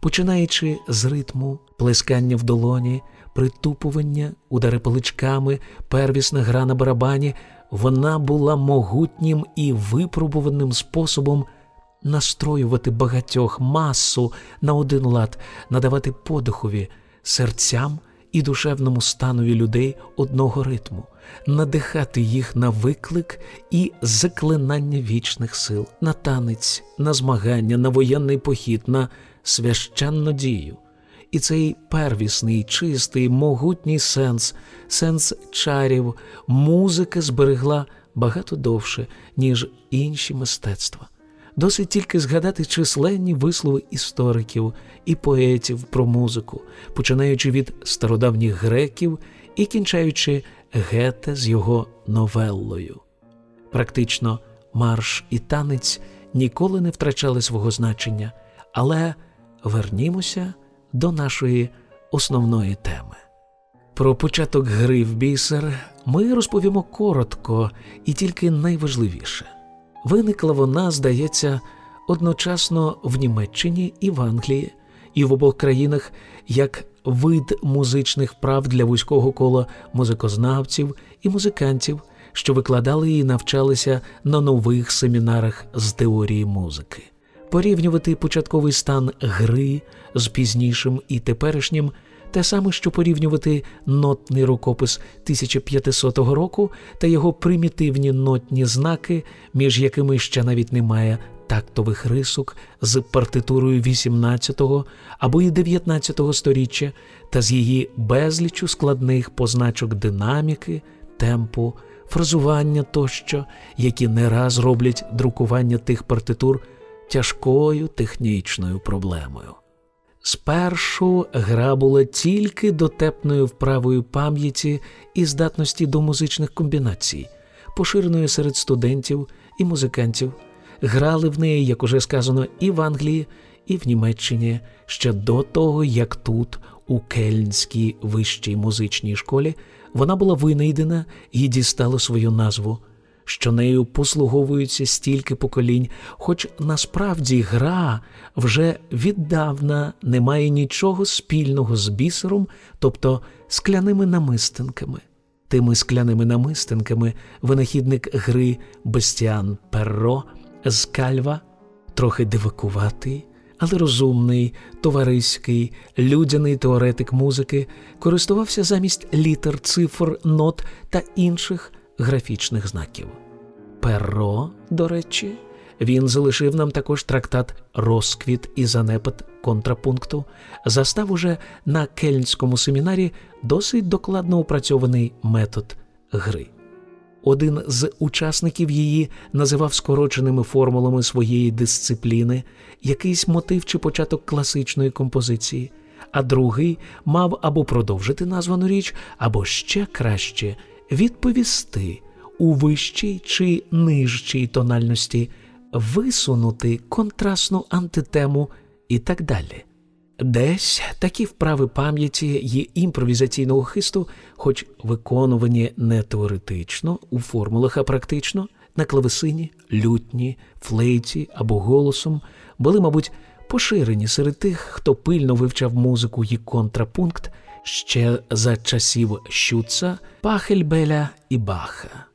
починаючи з ритму, плескання в долоні, притупування, удари паличками, первісна гра на барабані, вона була могутнім і випробуваним способом настроювати багатьох масу на один лад, надавати подихові серцям і душевному станові людей одного ритму, надихати їх на виклик і заклинання вічних сил, на танець, на змагання, на воєнний похід, на священну дію. І цей первісний, чистий, могутній сенс, сенс чарів, музика зберегла багато довше, ніж інші мистецтва. Досить тільки згадати численні вислови істориків і поетів про музику, починаючи від стародавніх греків і кінчаючи Гете з його новеллою. Практично марш і танець ніколи не втрачали свого значення, але вернімося до нашої основної теми. Про початок гри в бісер ми розповімо коротко і тільки найважливіше. Виникла вона, здається, одночасно в Німеччині і в Англії, і в обох країнах як вид музичних вправ для вузького кола музикознавців і музикантів, що викладали і навчалися на нових семінарах з теорії музики. Порівнювати початковий стан гри з пізнішим і теперішнім те саме, що порівнювати нотний рукопис 1500 року та його примітивні нотні знаки, між якими ще навіть немає тактових рисок з партитурою 18 або і 19 століття та з її безлічу складних позначок динаміки, темпу, фразування тощо, які не раз роблять друкування тих партитур тяжкою технічною проблемою. Спершу гра була тільки дотепною вправою пам'яті і здатності до музичних комбінацій, поширеною серед студентів і музикантів. Грали в неї, як уже сказано, і в Англії, і в Німеччині ще до того, як тут, у Кельнській вищій музичній школі, вона була винайдена і дістала свою назву що нею послуговуються стільки поколінь, хоч насправді гра вже віддавна не має нічого спільного з бісером, тобто скляними намистинками. Тими скляними намистинками винахідник гри Бестіан Перро з Кальва, трохи дивакуватий, але розумний, товариський, людяний теоретик музики, користувався замість літер, цифр, нот та інших графічних знаків. Перо, до речі, він залишив нам також трактат Розквіт і занепад контрапункту, застав уже на кельнському семінарі досить докладно опрацьований метод гри. Один з учасників її називав скороченими формулами своєї дисципліни якийсь мотив чи початок класичної композиції, а другий мав або продовжити названу річ, або ще краще відповісти у вищій чи нижчій тональності, висунути контрастну антитему і так далі. Десь такі вправи пам'яті й імпровізаційного хисту, хоч виконувані не теоретично у формулах, а практично, на клавесині, лютні, флейті або голосом, були, мабуть, поширені серед тих, хто пильно вивчав музику і контрапункт ще за часів Щуца, Пахельбеля і Баха.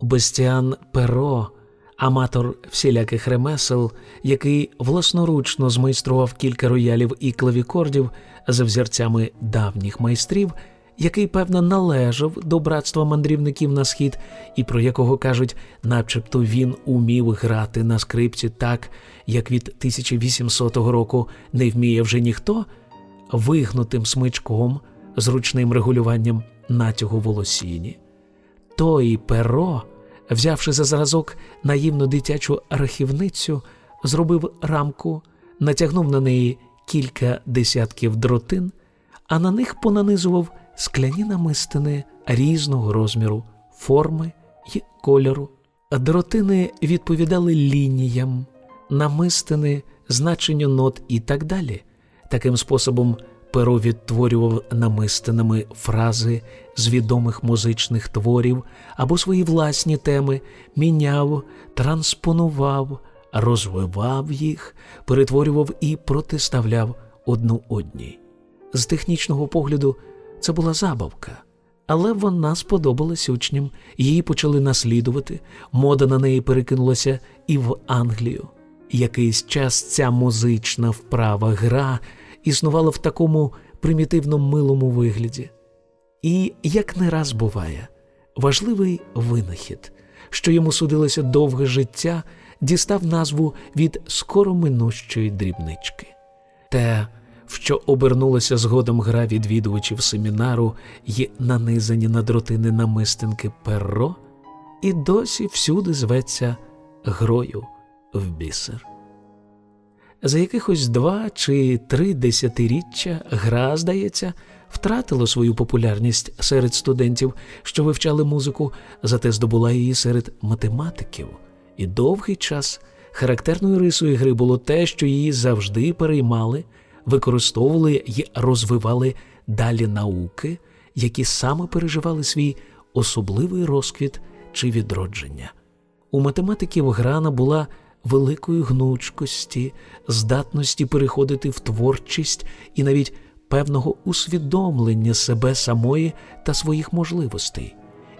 Бастіан Перо, аматор всіляких ремесел, який власноручно змайстрував кілька роялів і клавікордів за взірцями давніх майстрів, який, певно, належав до братства мандрівників на схід, і про якого кажуть, начебто він умів грати на скрипці так, як від 1800 року не вміє вже ніхто, вигнутим смичком, зручним регулюванням натягу волосіні. Той перо, взявши за зразок наївну дитячу рахівницю, зробив рамку, натягнув на неї кілька десятків дротин, а на них понанизував скляні намистини різного розміру, форми й кольору. Дротини відповідали лініям, намистини, значенню нот і так далі. Таким способом Перо відтворював намистинами фрази з відомих музичних творів або свої власні теми, міняв, транспонував, розвивав їх, перетворював і протиставляв одну одній. З технічного погляду це була забавка, але вона сподобалась учням, її почали наслідувати, мода на неї перекинулася і в Англію. Якийсь час ця музична вправа гра існувала в такому примітивно милому вигляді. І, як не раз буває, важливий винахід, що йому судилося довге життя, дістав назву від скороминущої дрібнички. Те, в що обернулася згодом гра відвідувачів семінару й нанизані на дротини намистинки перро, і досі всюди зветься грою в бісер. За якихось два чи три десятиріччя гра, здається, втратила свою популярність серед студентів, що вивчали музику, зате здобула її серед математиків. І довгий час характерною рисою гри було те, що її завжди переймали, використовували і розвивали далі науки, які саме переживали свій особливий розквіт чи відродження. У математиків грана була великої гнучкості, здатності переходити в творчість і навіть певного усвідомлення себе самої та своїх можливостей.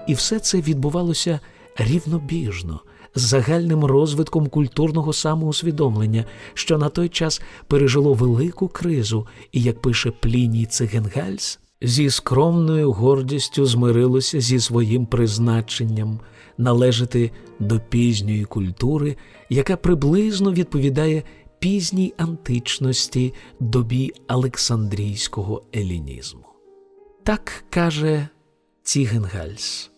І все це відбувалося рівнобіжно, з загальним розвитком культурного самоусвідомлення, що на той час пережило велику кризу, і, як пише Пліній Цигенгальс, зі скромною гордістю змирилося зі своїм призначенням належати до пізньої культури, яка приблизно відповідає пізній античності добі Олександрійського елінізму. Так каже Цігенгальс.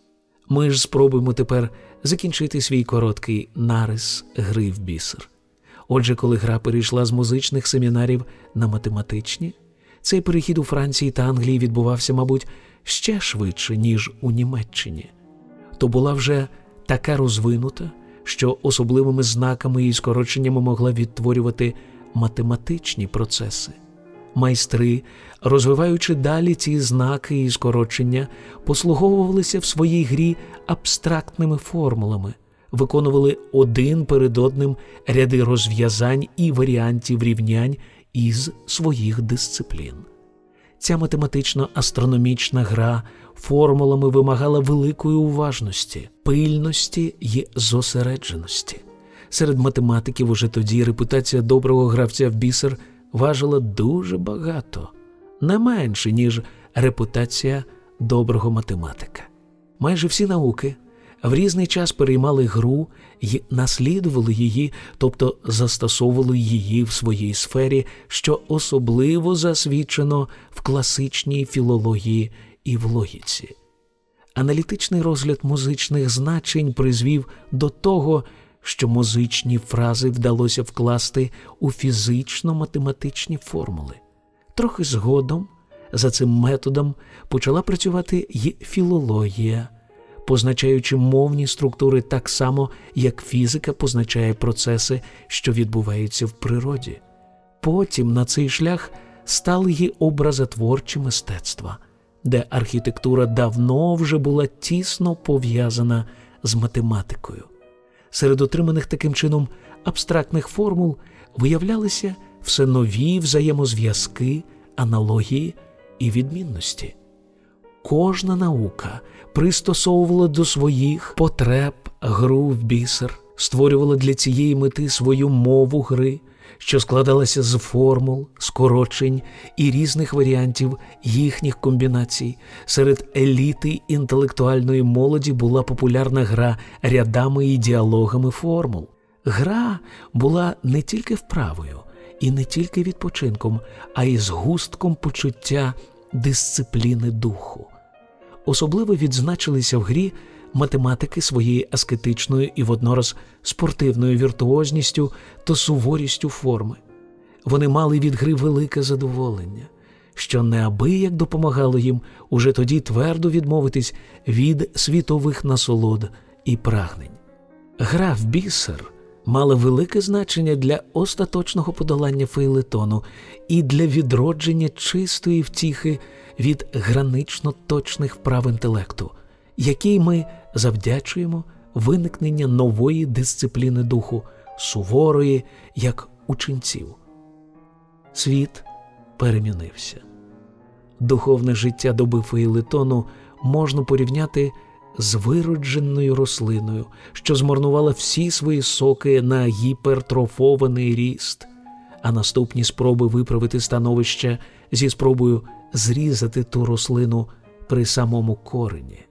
Ми ж спробуємо тепер закінчити свій короткий нарис гри в бісер. Отже, коли гра перейшла з музичних семінарів на математичні, цей перехід у Франції та Англії відбувався, мабуть, ще швидше, ніж у Німеччині. То була вже така розвинута, що особливими знаками і скороченнями могла відтворювати математичні процеси. Майстри, розвиваючи далі ці знаки і скорочення, послуговувалися в своїй грі абстрактними формулами, виконували один перед одним ряди розв'язань і варіантів рівнянь із своїх дисциплін. Ця математично-астрономічна гра формулами вимагала великої уважності, пильності й зосередженості. Серед математиків уже тоді репутація доброго гравця в бісер важила дуже багато, не менше, ніж репутація доброго математика. Майже всі науки в різний час переймали гру і наслідували її, тобто застосовували її в своїй сфері, що особливо засвідчено в класичній філології і в логіці. Аналітичний розгляд музичних значень призвів до того, що музичні фрази вдалося вкласти у фізично-математичні формули. Трохи згодом за цим методом почала працювати й філологія, позначаючи мовні структури так само, як фізика позначає процеси, що відбуваються в природі. Потім на цей шлях стали й образотворчі мистецтва де архітектура давно вже була тісно пов'язана з математикою. Серед отриманих таким чином абстрактних формул виявлялися все нові взаємозв'язки, аналогії і відмінності. Кожна наука пристосовувала до своїх потреб гру в бісер, створювала для цієї мети свою мову гри що складалася з формул, скорочень і різних варіантів їхніх комбінацій. Серед еліти інтелектуальної молоді була популярна гра рядами і діалогами формул. Гра була не тільки вправою і не тільки відпочинком, а й згустком почуття дисципліни духу. Особливо відзначилися в грі математики своєю аскетичною і воднораз спортивною віртуозністю та суворістю форми. Вони мали від гри велике задоволення, що неабияк допомагало їм уже тоді твердо відмовитись від світових насолод і прагнень. Гра в бісер мали велике значення для остаточного подолання фейлетону і для відродження чистої втіхи від гранично точних вправ інтелекту, який ми завдячуємо виникнення нової дисципліни духу, суворої, як ученців. Світ перемінився. Духовне життя доби Фейлетону можна порівняти з виродженою рослиною, що змарнувала всі свої соки на гіпертрофований ріст, а наступні спроби виправити становище зі спробою зрізати ту рослину при самому корені.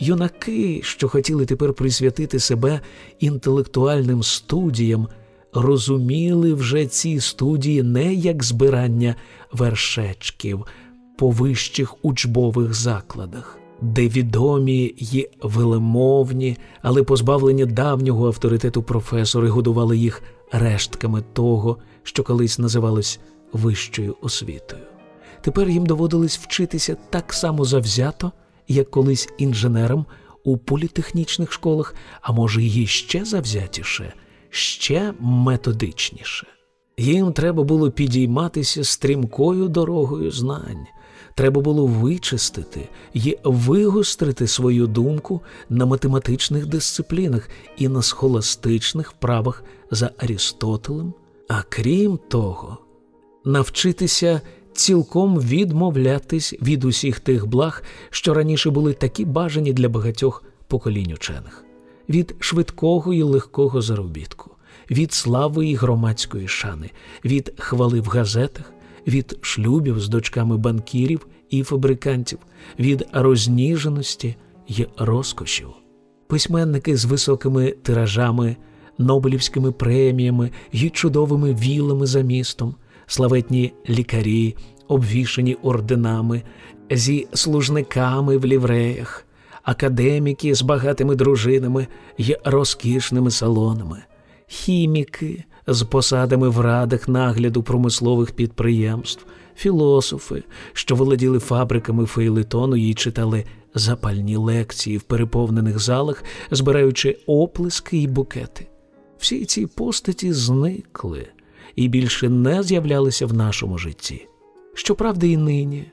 Юнаки, що хотіли тепер присвятити себе інтелектуальним студіям, розуміли вже ці студії не як збирання вершечків по вищих учбових закладах, де відомі й велемовні, але позбавлені давнього авторитету професори годували їх рештками того, що колись називалось вищою освітою. Тепер їм доводилось вчитися так само завзято, як колись інженерам у політехнічних школах, а може, і ще завзятіше, ще методичніше. Їм треба було підійматися стрімкою дорогою знань. Треба було вичистити і вигострити свою думку на математичних дисциплінах і на схоластичних вправах за Арістотелем, а крім того, навчитися цілком відмовлятись від усіх тих благ, що раніше були такі бажані для багатьох поколінь учених, від швидкого і легкого заробітку, від слави і громадської шани, від хвали в газетах, від шлюбів з дочками банкірів і фабрикантів, від розніженості й розкошів. Письменники з високими тиражами, Нобелівськими преміями й чудовими вілами за містом славетні лікарі, обвішані орденами, зі служниками в лівреях, академіки з багатими дружинами й розкішними салонами, хіміки з посадами в радах нагляду промислових підприємств, філософи, що володіли фабриками фейлетону і читали запальні лекції в переповнених залах, збираючи оплески й букети. Всі ці постаті зникли і більше не з'являлися в нашому житті. Щоправда, і нині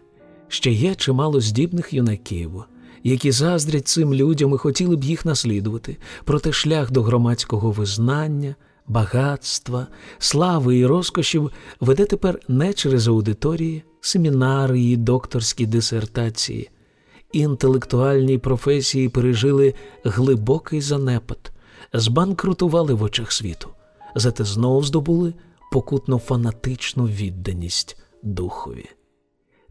ще є чимало здібних юнаків, які заздрять цим людям і хотіли б їх наслідувати, проте шлях до громадського визнання, багатства, слави і розкошів веде тепер не через аудиторії, семінари і докторські дисертації. Інтелектуальні професії пережили глибокий занепад, збанкрутували в очах світу, зате знов здобули покутно фанатичну відданість духові.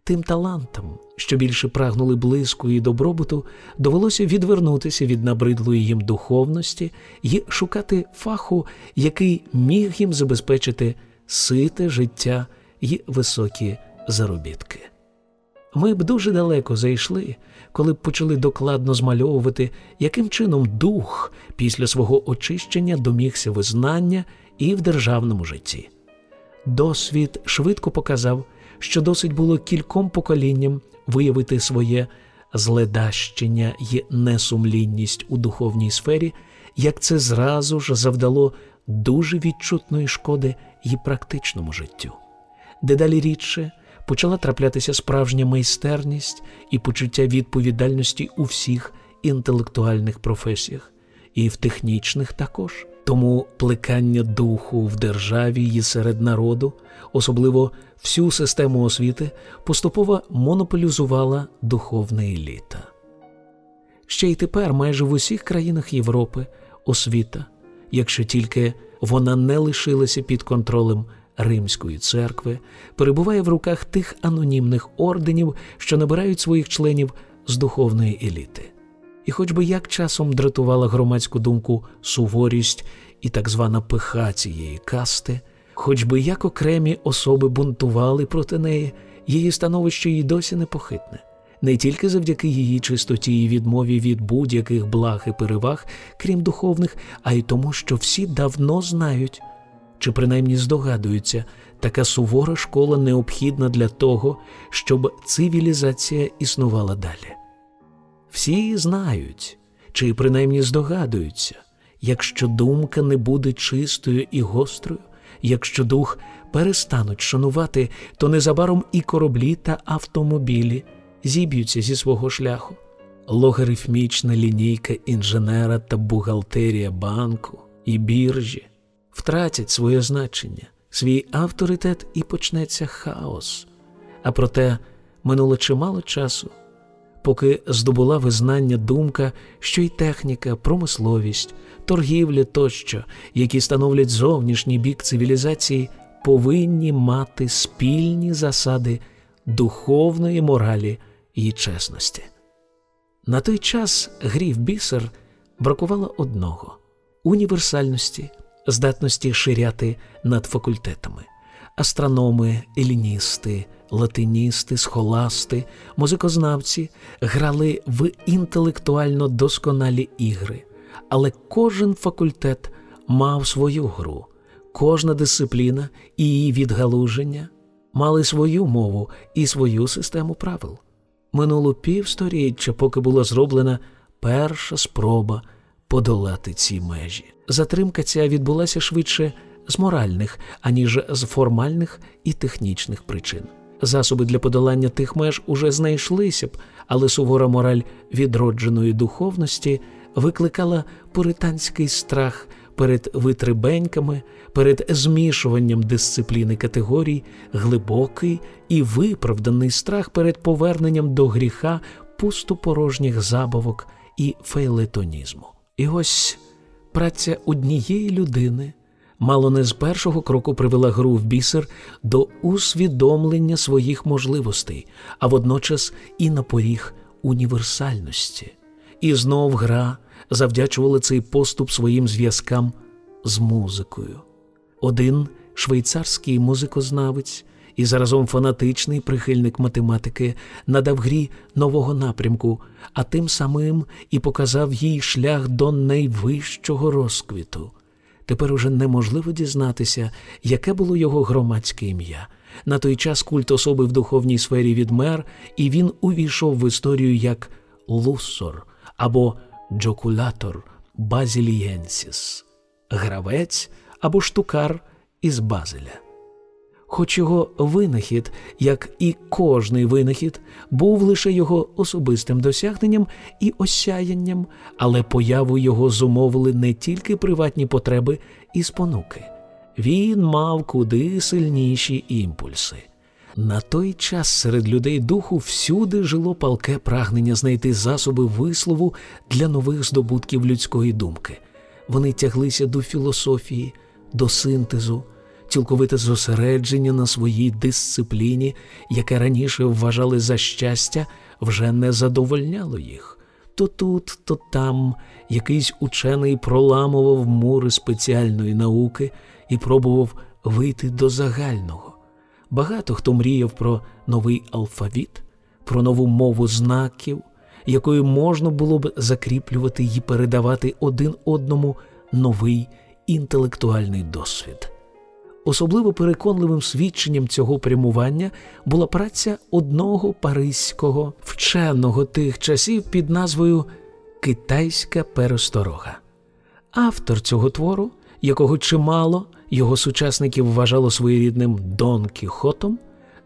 Тим талантам, що більше прагнули блиску і добробуту, довелося відвернутися від набридлої їм духовності і шукати фаху, який міг їм забезпечити сите життя і високі заробітки. Ми б дуже далеко зайшли, коли б почали докладно змальовувати, яким чином дух після свого очищення домігся визнання і в державному житті. Досвід швидко показав, що досить було кільком поколінням виявити своє зледащення й несумлінність у духовній сфері, як це зразу ж завдало дуже відчутної шкоди й практичному життю. Дедалі рідше почала траплятися справжня майстерність і почуття відповідальності у всіх інтелектуальних професіях, і в технічних також. Тому плекання духу в державі і серед народу, особливо всю систему освіти, поступово монополізувала духовна еліта. Ще й тепер майже в усіх країнах Європи освіта, якщо тільки вона не лишилася під контролем Римської церкви, перебуває в руках тих анонімних орденів, що набирають своїх членів з духовної еліти. І хоч би як часом дратувала громадську думку суворість і так звана пиха цієї касти, хоч би як окремі особи бунтували проти неї, її становище й досі непохитне, не тільки завдяки її чистоті і відмові від будь-яких благ і переваг, крім духовних, а й тому, що всі давно знають, чи принаймні здогадуються, така сувора школа необхідна для того, щоб цивілізація існувала далі. Всі знають, чи принаймні здогадуються, якщо думка не буде чистою і гострою, якщо дух перестануть шанувати, то незабаром і кораблі та автомобілі зіб'ються зі свого шляху. Логарифмічна лінійка інженера та бухгалтерія банку і біржі втратять своє значення, свій авторитет і почнеться хаос. А проте минуло чимало часу, поки здобула визнання думка, що й техніка, промисловість, торгівля тощо, які становлять зовнішній бік цивілізації, повинні мати спільні засади духовної моралі і чесності. На той час грі в бісер бракувало одного універсальності, здатності ширяти над факультетами. Астрономи, еліністи, латиністи, схоласти, музикознавці грали в інтелектуально досконалі ігри, але кожен факультет мав свою гру, кожна дисципліна і її відгалуження мали свою мову і свою систему правил. Минуло півсторіччя, поки була зроблена перша спроба подолати ці межі. Затримка ця відбулася швидше з моральних, аніж з формальних і технічних причин. Засоби для подолання тих меж уже знайшлися б, але сувора мораль відродженої духовності викликала пуританський страх перед витребеньками, перед змішуванням дисципліни категорій, глибокий і виправданий страх перед поверненням до гріха пустопорожніх забавок і фейлетонізму. І ось праця однієї людини мало не з першого кроку привела гру в бісер до усвідомлення своїх можливостей, а водночас і на поріг універсальності. І знов гра завдячувала цей поступ своїм зв'язкам з музикою. Один швейцарський музикознавець і заразом фанатичний прихильник математики надав грі нового напрямку, а тим самим і показав їй шлях до найвищого розквіту. Тепер уже неможливо дізнатися, яке було його громадське ім'я. На той час культ особи в духовній сфері відмер, і він увійшов в історію як лусор або джокулятор базілієнсіс, гравець або штукар із Базеля. Хоч його винахід, як і кожний винахід, був лише його особистим досягненням і осяянням, але появу його зумовили не тільки приватні потреби і спонуки. Він мав куди сильніші імпульси. На той час серед людей духу всюди жило палке прагнення знайти засоби вислову для нових здобутків людської думки. Вони тяглися до філософії, до синтезу, цілковите зосередження на своїй дисципліні, яке раніше вважали за щастя, вже не задовольняло їх. То тут, то там якийсь учений проламував мури спеціальної науки і пробував вийти до загального. Багато хто мріяв про новий алфавіт, про нову мову знаків, якою можна було б закріплювати і передавати один одному новий інтелектуальний досвід. Особливо переконливим свідченням цього прямування була праця одного паризького вченого тих часів під назвою Китайська пересторога. Автор цього твору, якого чимало його сучасників вважало своєрідним Дон Кіхотом,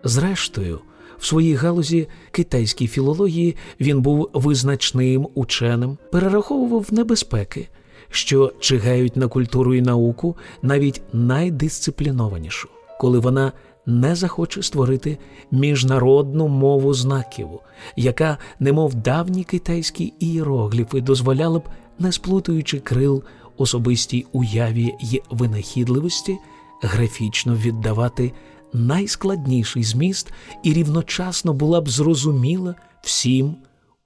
зрештою, в своїй галузі китайській філології він був визначним ученим, перераховував небезпеки що чигають на культуру і науку навіть найдисциплінованішу, коли вона не захоче створити міжнародну мову знаків, яка, немов давні китайські ієрогліфи, дозволяла б, не сплутуючи крил особистій уяві й винахідливості, графічно віддавати найскладніший зміст і рівночасно була б зрозуміла всім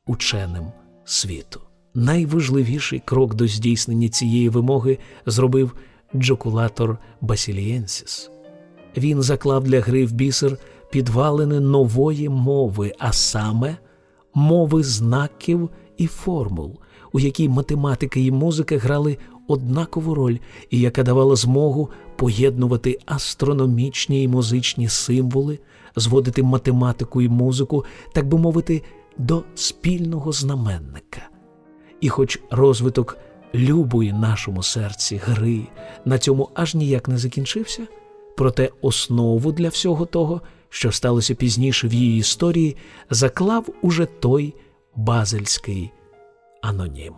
ученим світу. Найважливіший крок до здійснення цієї вимоги зробив джокулатор Басілієнсіс. Він заклав для гри в бісер підвалини нової мови, а саме мови знаків і формул, у якій математика і музика грали однакову роль, і яка давала змогу поєднувати астрономічні і музичні символи, зводити математику і музику, так би мовити, до спільного знаменника. І хоч розвиток любої нашому серці гри на цьому аж ніяк не закінчився, проте основу для всього того, що сталося пізніше в її історії, заклав уже той базельський анонім.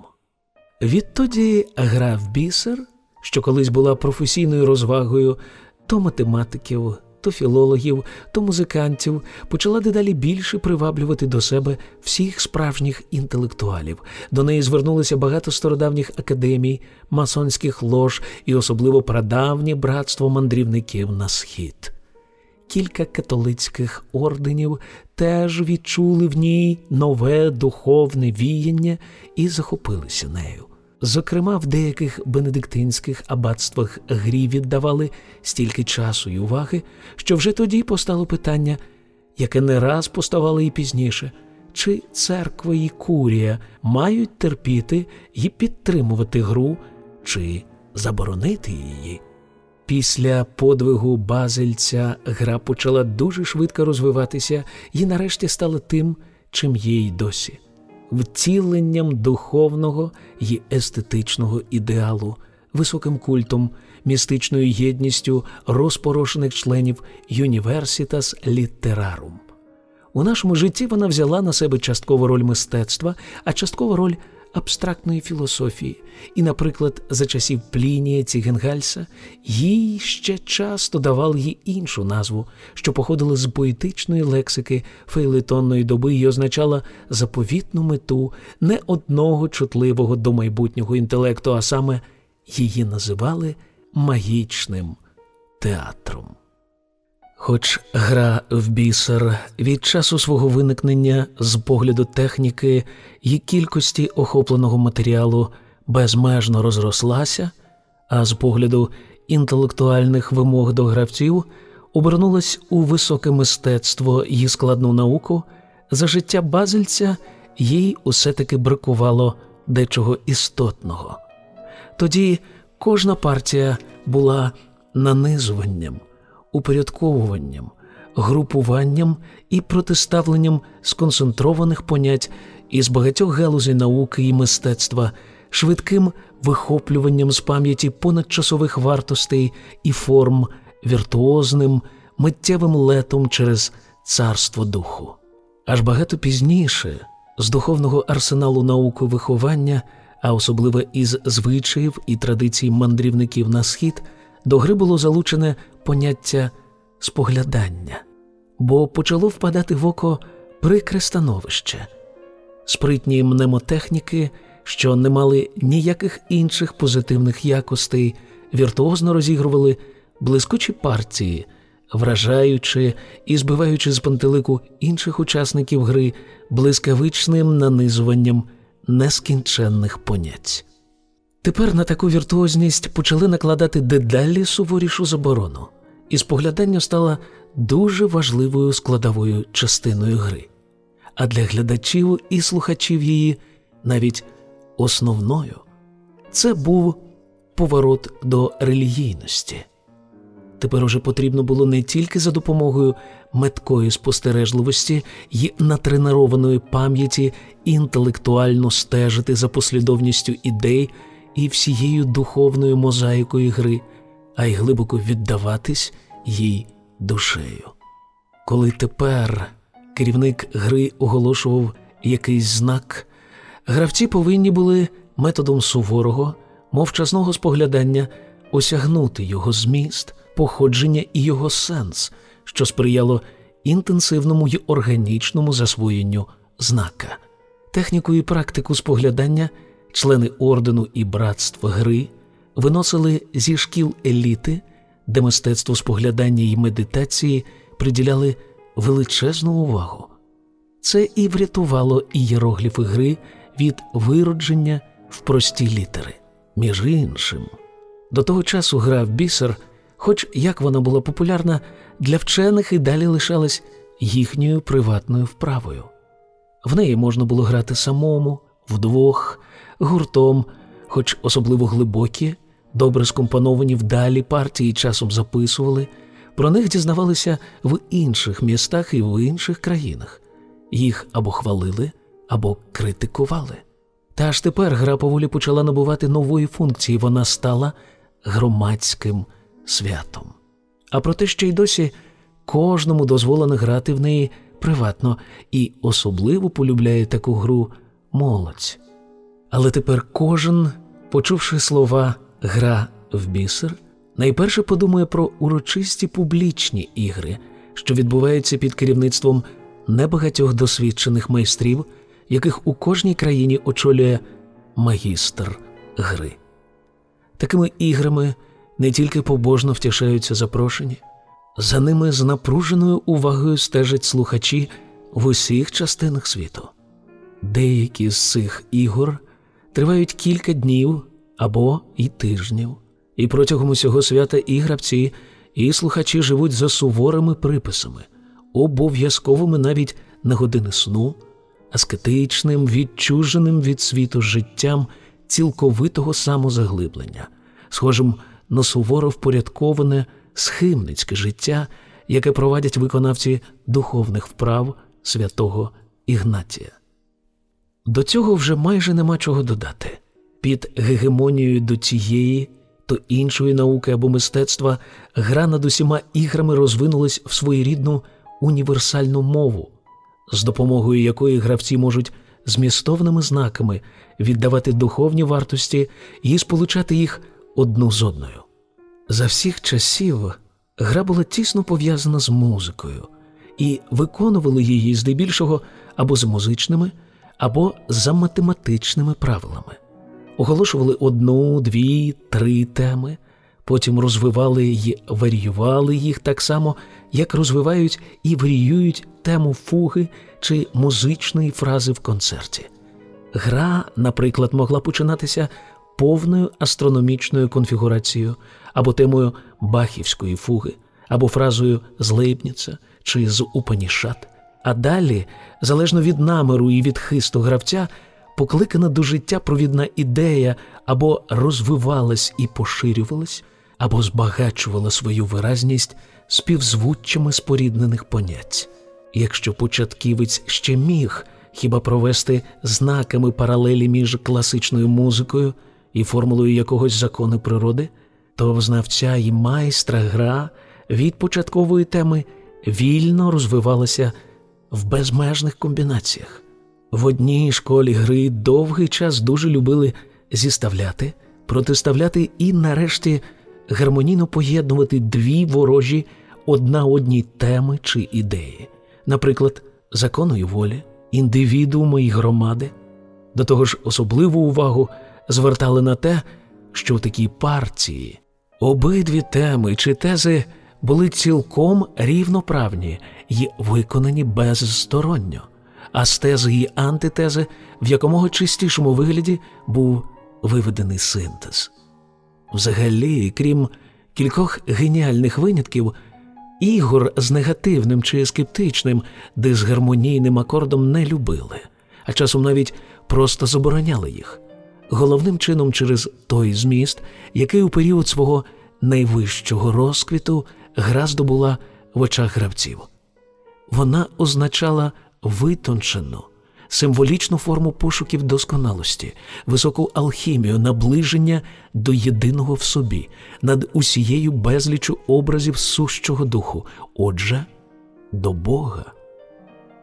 Відтоді гра в бісер, що колись була професійною розвагою то математиків, то філологів, то музикантів, почала дедалі більше приваблювати до себе всіх справжніх інтелектуалів. До неї звернулося багато стародавніх академій, масонських лож і особливо прадавнє братство мандрівників на схід. Кілька католицьких орденів теж відчули в ній нове духовне віяння і захопилися нею. Зокрема, в деяких бенедиктинських аббатствах грі віддавали стільки часу і уваги, що вже тоді постало питання, яке не раз поставало і пізніше, чи церква і курія мають терпіти і підтримувати гру, чи заборонити її. Після подвигу Базельця гра почала дуже швидко розвиватися і нарешті стала тим, чим є й досі втіленням духовного і естетичного ідеалу, високим культом, містичною єдністю розпорошених членів Юніверсітас Літерарум. У нашому житті вона взяла на себе часткову роль мистецтва, а часткову роль абстрактної філософії, і, наприклад, за часів Плінія Цігенгальса їй ще часто давали їй іншу назву, що походила з поетичної лексики фейлетонної доби і означала заповітну мету не одного чутливого до майбутнього інтелекту, а саме її називали магічним театром. Хоч гра в бісер від часу свого виникнення з погляду техніки і кількості охопленого матеріалу безмежно розрослася, а з погляду інтелектуальних вимог до гравців обернулась у високе мистецтво і складну науку, за життя Базельця їй усе таки бракувало дечого істотного. Тоді кожна партія була нанизуванням упорядковуванням, групуванням і протиставленням сконцентрованих понять із багатьох галузей науки і мистецтва, швидким вихоплюванням з пам'яті понадчасових вартостей і форм, віртуозним, миттєвим летом через царство духу. Аж багато пізніше, з духовного арсеналу науки виховання, а особливо із звичаїв і традицій мандрівників на схід, до гри було залучене поняття споглядання, бо почало впадати в око прикре становище, спритні мнемотехніки, що не мали ніяких інших позитивних якостей, віртуозно розігрували блискучі партії, вражаючи і збиваючи з пантелику інших учасників гри блискавичним нанизуванням нескінченних понять. Тепер на таку віртуозність почали накладати дедалі суворішу заборону, і споглядання стало дуже важливою складовою частиною гри, а для глядачів і слухачів її навіть основною це був поворот до релігійності. Тепер уже потрібно було не тільки за допомогою меткої спостережливості й натренованої пам'яті інтелектуально стежити за послідовністю ідей і всією духовною мозаїкою гри, а й глибоко віддаватись їй душею. Коли тепер керівник гри оголошував якийсь знак, гравці повинні були методом суворого, мовчазного споглядання осягнути його зміст, походження і його сенс, що сприяло інтенсивному й органічному засвоєнню знака. Техніку і практику споглядання члени ордену і братства гри виносили зі шкіл еліти, де мистецтво споглядання і медитації приділяли величезну увагу. Це і врятувало ієрогліфи гри від виродження в прості літери. Між іншим, до того часу гра в бісер, хоч як вона була популярна, для вчених і далі лишалась їхньою приватною вправою. В неї можна було грати самому, вдвох, гуртом, хоч особливо глибокі, добре скомпоновані вдалі партії часом записували, про них дізнавалися в інших містах і в інших країнах. Їх або хвалили, або критикували. Та аж тепер гра поволі почала набувати нової функції, вона стала громадським святом. А проте ще й досі кожному дозволено грати в неї приватно і особливо полюбляє таку гру молодь. Але тепер кожен, почувши слова гра в бісер, найперше подумає про урочисті публічні ігри, що відбуваються під керівництвом небагатьох досвідчених майстрів, яких у кожній країні очолює магістр гри. Такими іграми не тільки побожно втішаються запрошені, за ними з напруженою увагою стежать слухачі в усіх частинах світу. Деякі з цих ігор тривають кілька днів або і тижнів, і протягом усього свята і гравці, і слухачі живуть за суворими приписами, обов'язковими навіть на години сну, аскетичним, відчуженим від світу життям цілковитого самозаглиблення, схожим на суворо впорядковане схимницьке життя, яке провадять виконавці духовних вправ святого Ігнатія. До цього вже майже нема чого додати. Під гегемонією до цієї то іншої науки або мистецтва гра над усіма іграми розвинулась в своєрідну універсальну мову, з допомогою якої гравці можуть змістовними знаками віддавати духовні вартості і сполучати їх одну з одною. За всіх часів гра була тісно пов'язана з музикою, і виконували її здебільшого або з музичними, або за математичними правилами, оголошували одну, дві, три теми, потім розвивали і варіювали їх так само, як розвивають і варіюють тему фуги чи музичної фрази в концерті. Гра, наприклад, могла починатися повною астрономічною конфігурацією або темою бахівської фуги, або фразою з Лейбніца чи з Упанішат, а далі, залежно від намеру і від хисту гравця, покликана до життя провідна ідея або розвивалась і поширювалась, або збагачувала свою виразність співзвуччями споріднених понять. Якщо початківець ще міг хіба провести знаками паралелі між класичною музикою і формулою якогось закону природи, то знавця і майстра гра від початкової теми вільно розвивалася в безмежних комбінаціях. В одній школі гри довгий час дуже любили зіставляти, протиставляти і, нарешті, гармонійно поєднувати дві ворожі одна одній теми чи ідеї, наприклад, законної волі, індивідууми і громади. До того ж, особливу увагу звертали на те, що в такій партії обидві теми чи тези були цілком рівноправні і виконані безсторонньо, а з тези і антитези в якомога чистішому вигляді був виведений синтез. Взагалі, крім кількох геніальних винятків, ігор з негативним чи скептичним, дисгармонійним акордом не любили, а часом навіть просто забороняли їх головним чином через той зміст, який у період свого найвищого розквіту гра здобула в очах гравців. Вона означала витончену, символічну форму пошуків досконалості, високу алхімію, наближення до єдиного в собі, над усією безлічу образів сущого духу, отже, до Бога.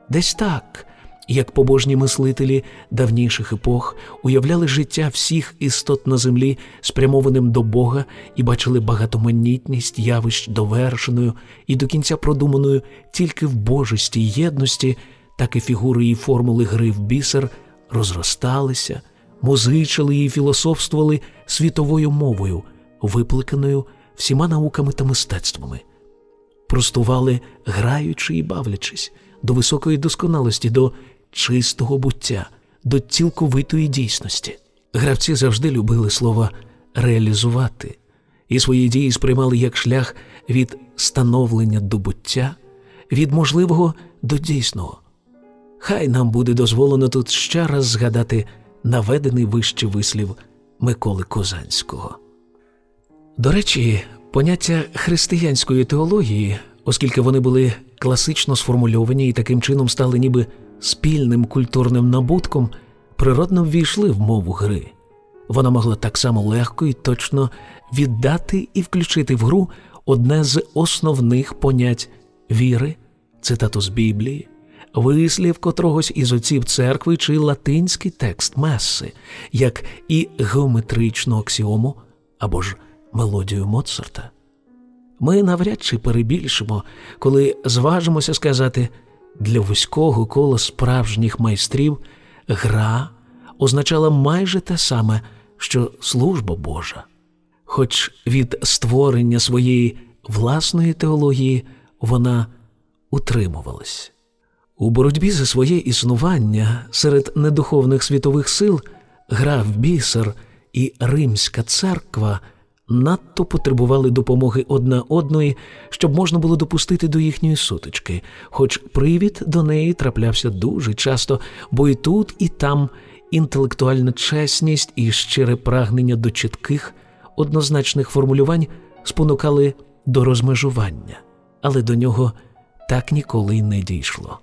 Десь так як побожні мислителі давніших епох уявляли життя всіх істот на землі спрямованим до Бога і бачили багатоманітність явищ довершеною і до кінця продуманою тільки в божості й єдності, так і фігури і формули гри в бісер розросталися, музичили і філософствували світовою мовою, випликаною всіма науками та мистецтвами. Простували, граючи і бавлячись до високої досконалості, до чистого буття, до цілковитої дійсності. Гравці завжди любили слова реалізувати і свої дії сприймали як шлях від становлення до буття, від можливого до дійсного. Хай нам буде дозволено тут ще раз згадати наведений вище вислів Миколи Козанського. До речі, поняття християнської теології, оскільки вони були класично сформульовані і таким чином стали ніби спільним культурним набутком природно ввійшли в мову гри. Вона могла так само легко і точно віддати і включити в гру одне з основних понять віри, цитату з Біблії, вислів котрогось із отців церкви чи латинський текст меси, як і геометричну аксіому або ж мелодію Моцарта. Ми навряд чи перебільшимо, коли зважимося сказати, для вузького кола справжніх майстрів гра означала майже те саме, що служба Божа. Хоч від створення своєї власної теології вона утримувалась. У боротьбі за своє існування серед недуховних світових сил гра в бісер і Римська церква надто потребували допомоги одна одної, щоб можна було допустити до їхньої сутички, хоч привід до неї траплявся дуже часто, бо і тут, і там інтелектуальна чесність і щире прагнення до чітких, однозначних формулювань спонукали до розмежування, але до нього так ніколи й не дійшло.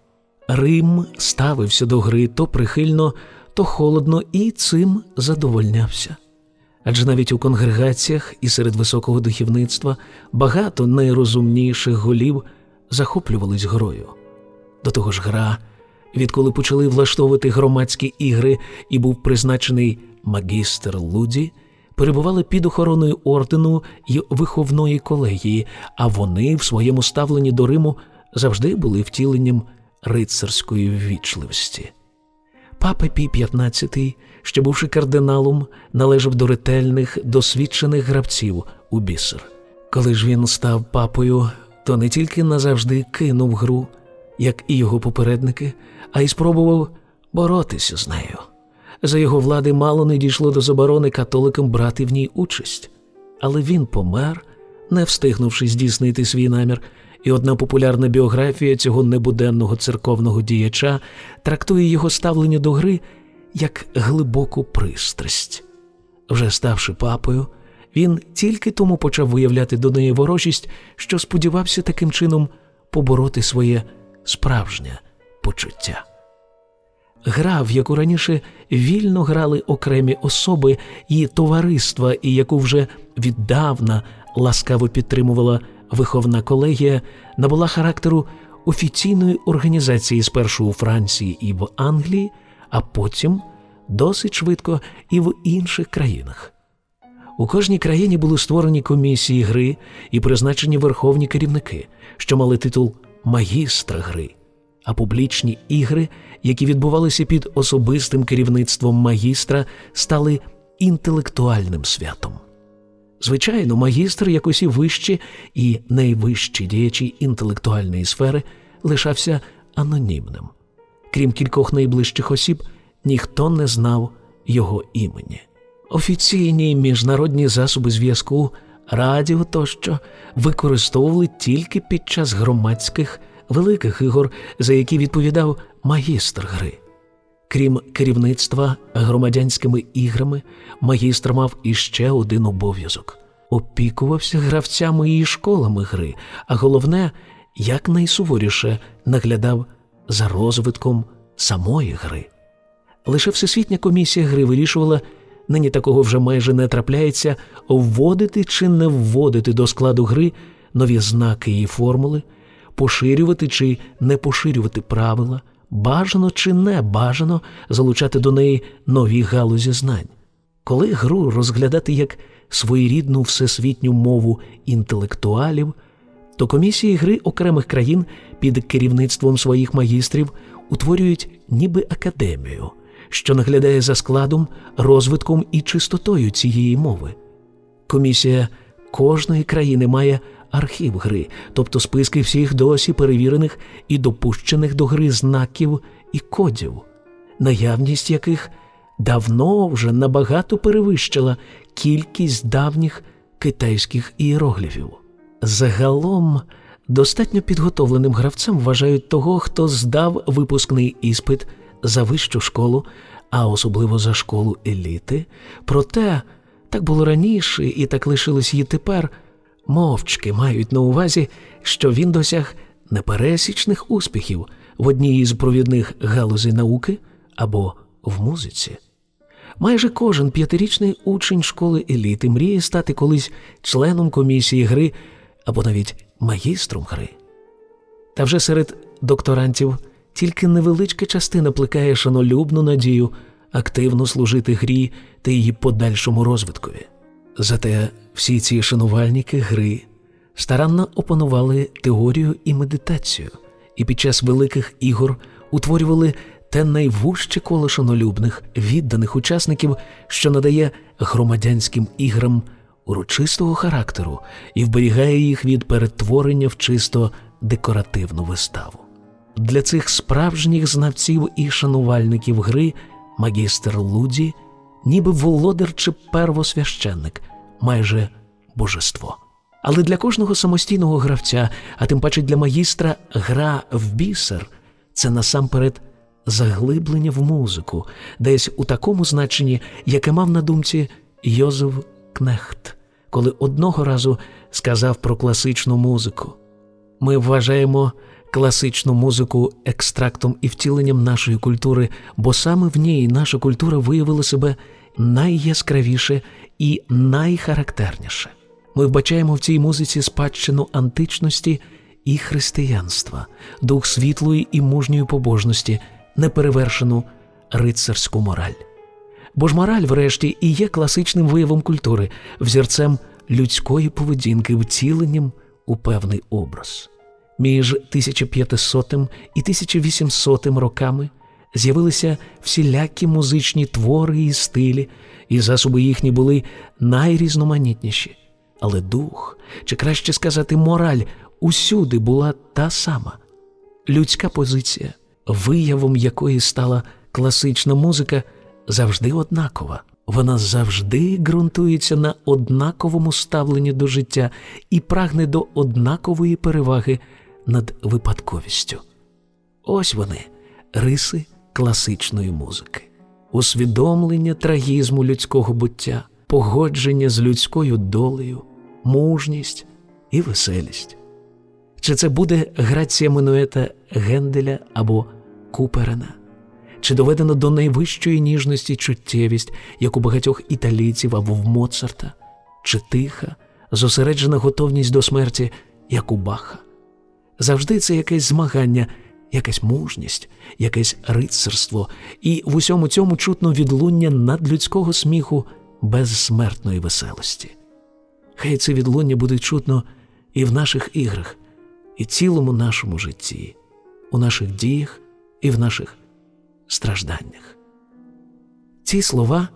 Рим ставився до гри то прихильно, то холодно і цим задовольнявся. Адже навіть у конгрегаціях і серед високого духовництва багато найрозумніших голів захоплювались грою. До того ж, гра, відколи почали влаштовувати громадські ігри і був призначений магістр Луді, перебували під охороною ордену й виховної колегії, а вони в своєму ставленні до Риму завжди були втіленням рицарської ввічливості. Папа Пій XV, що бувши кардиналом, належав до ретельних, досвідчених гравців у бісер. Коли ж він став папою, то не тільки назавжди кинув гру, як і його попередники, а й спробував боротися з нею. За його влади мало не дійшло до заборони католикам брати в ній участь, але він помер, не встигнувши здійснити свій намір, і одна популярна біографія цього небуденного церковного діяча трактує його ставлення до гри як глибоку пристрасть. Вже ставши папою, він тільки тому почав виявляти до неї ворожість, що сподівався таким чином побороти своє справжнє почуття. Гра, в яку раніше вільно грали окремі особи і товариства, і яку вже віддавна ласкаво підтримувала виховна колегія набула характеру офіційної організації спершу у Франції і в Англії, а потім досить швидко і в інших країнах. У кожній країні були створені комісії гри і призначені верховні керівники, що мали титул магістра гри, а публічні ігри, які відбувалися під особистим керівництвом магістра, стали інтелектуальним святом. Звичайно, магістр, як усі вищі і найвищі діячі інтелектуальної сфери, лишався анонімним. Крім кількох найближчих осіб, ніхто не знав його імені. Офіційні міжнародні засоби зв'язку, радіо тощо використовували тільки під час громадських великих ігор, за які відповідав магістр гри. Крім керівництва громадянськими іграми, магістр мав іще один обов'язок опікувався гравцями і школами гри, а головне, якнайсуворіше наглядав за розвитком самої гри. Лише Всесвітня комісія гри вирішувала, нині такого вже майже не трапляється, вводити чи не вводити до складу гри нові знаки і формули, поширювати чи не поширювати правила бажано чи не бажано залучати до неї нові галузі знань. Коли гру розглядати як своєрідну всесвітню мову інтелектуалів, то комісії гри окремих країн під керівництвом своїх магістрів утворюють ніби академію, що наглядає за складом, розвитком і чистотою цієї мови. Комісія кожної країни має архів гри, тобто списки всіх досі перевірених і допущених до гри знаків і кодів, наявність яких давно вже набагато перевищила кількість давніх китайських ієрогліфів. Загалом достатньо підготовленим гравцем вважають того, хто здав випускний іспит за вищу школу, а особливо за школу еліти. Проте так було раніше і так лишилось і тепер мовчки мають на увазі, що він досяг непересічних успіхів в одній із провідних галузей науки або в музиці. Майже кожен п'ятирічний учень школи еліти мріє стати колись членом комісії гри або навіть магістром гри. Та вже серед докторантів тільки невеличка частина плекає шанолюбну надію активно служити грі та її подальшому розвиткові. Зате всі ці шанувальники гри старанно опанували теорію і медитацію, і під час великих ігор утворювали те найвужче коло шанолюбних, відданих учасників, що надає громадянським іграм урочистого характеру і вберігає їх від перетворення в чисто декоративну виставу. Для цих справжніх знавців і шанувальників гри магістр Луді, ніби володар чи первосвященник, майже божество. Але для кожного самостійного гравця, а тим паче для магістра, гра в бісер це насамперед заглиблення в музику, десь у такому значенні, яке мав на думці Йозеф Кнехт, коли одного разу сказав про класичну музику. Ми вважаємо класичну музику екстрактом і втіленням нашої культури, бо саме в ній наша культура виявила себе найяскравіше і найхарактерніше. Ми вбачаємо в цій музиці спадщину античності і християнства, дух світлої і мужньої побожності, неперевершену рицарську мораль. Бо ж мораль, врешті, і є класичним виявом культури, взірцем людської поведінки, втіленням у певний образ. Між 1500 і 1800 роками з'явилися всілякі музичні твори і стилі, і засоби їхні були найрізноманітніші. Але дух, чи краще сказати, мораль усюди була та сама. Людська позиція, виявом якої стала класична музика, завжди однакова. Вона завжди ґрунтується на однаковому ставленні до життя і прагне до однакової переваги над випадковістю. Ось вони, риси класичної музики, усвідомлення трагізму людського буття, погодження з людською долею, мужність і веселість. Чи це буде грація минуета Генделя або Куперена? Чи доведено до найвищої ніжності чуттєвість, як у багатьох італійців або в Моцарта, чи тиха, зосереджена готовність до смерті, як у Баха? Завжди це якесь змагання, якась мужність, якесь рицарство, і в усьому цьому чутно відлуння надлюдського сміху безсмертної веселості. Хай це відлуння буде чутно і в наших іграх, і цілому нашому житті, у наших діях і в наших стражданнях. Ці слова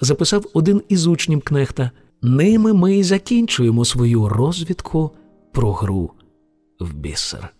записав один із учнів кнехта. Ними ми й закінчуємо свою розвідку про гру в бісер.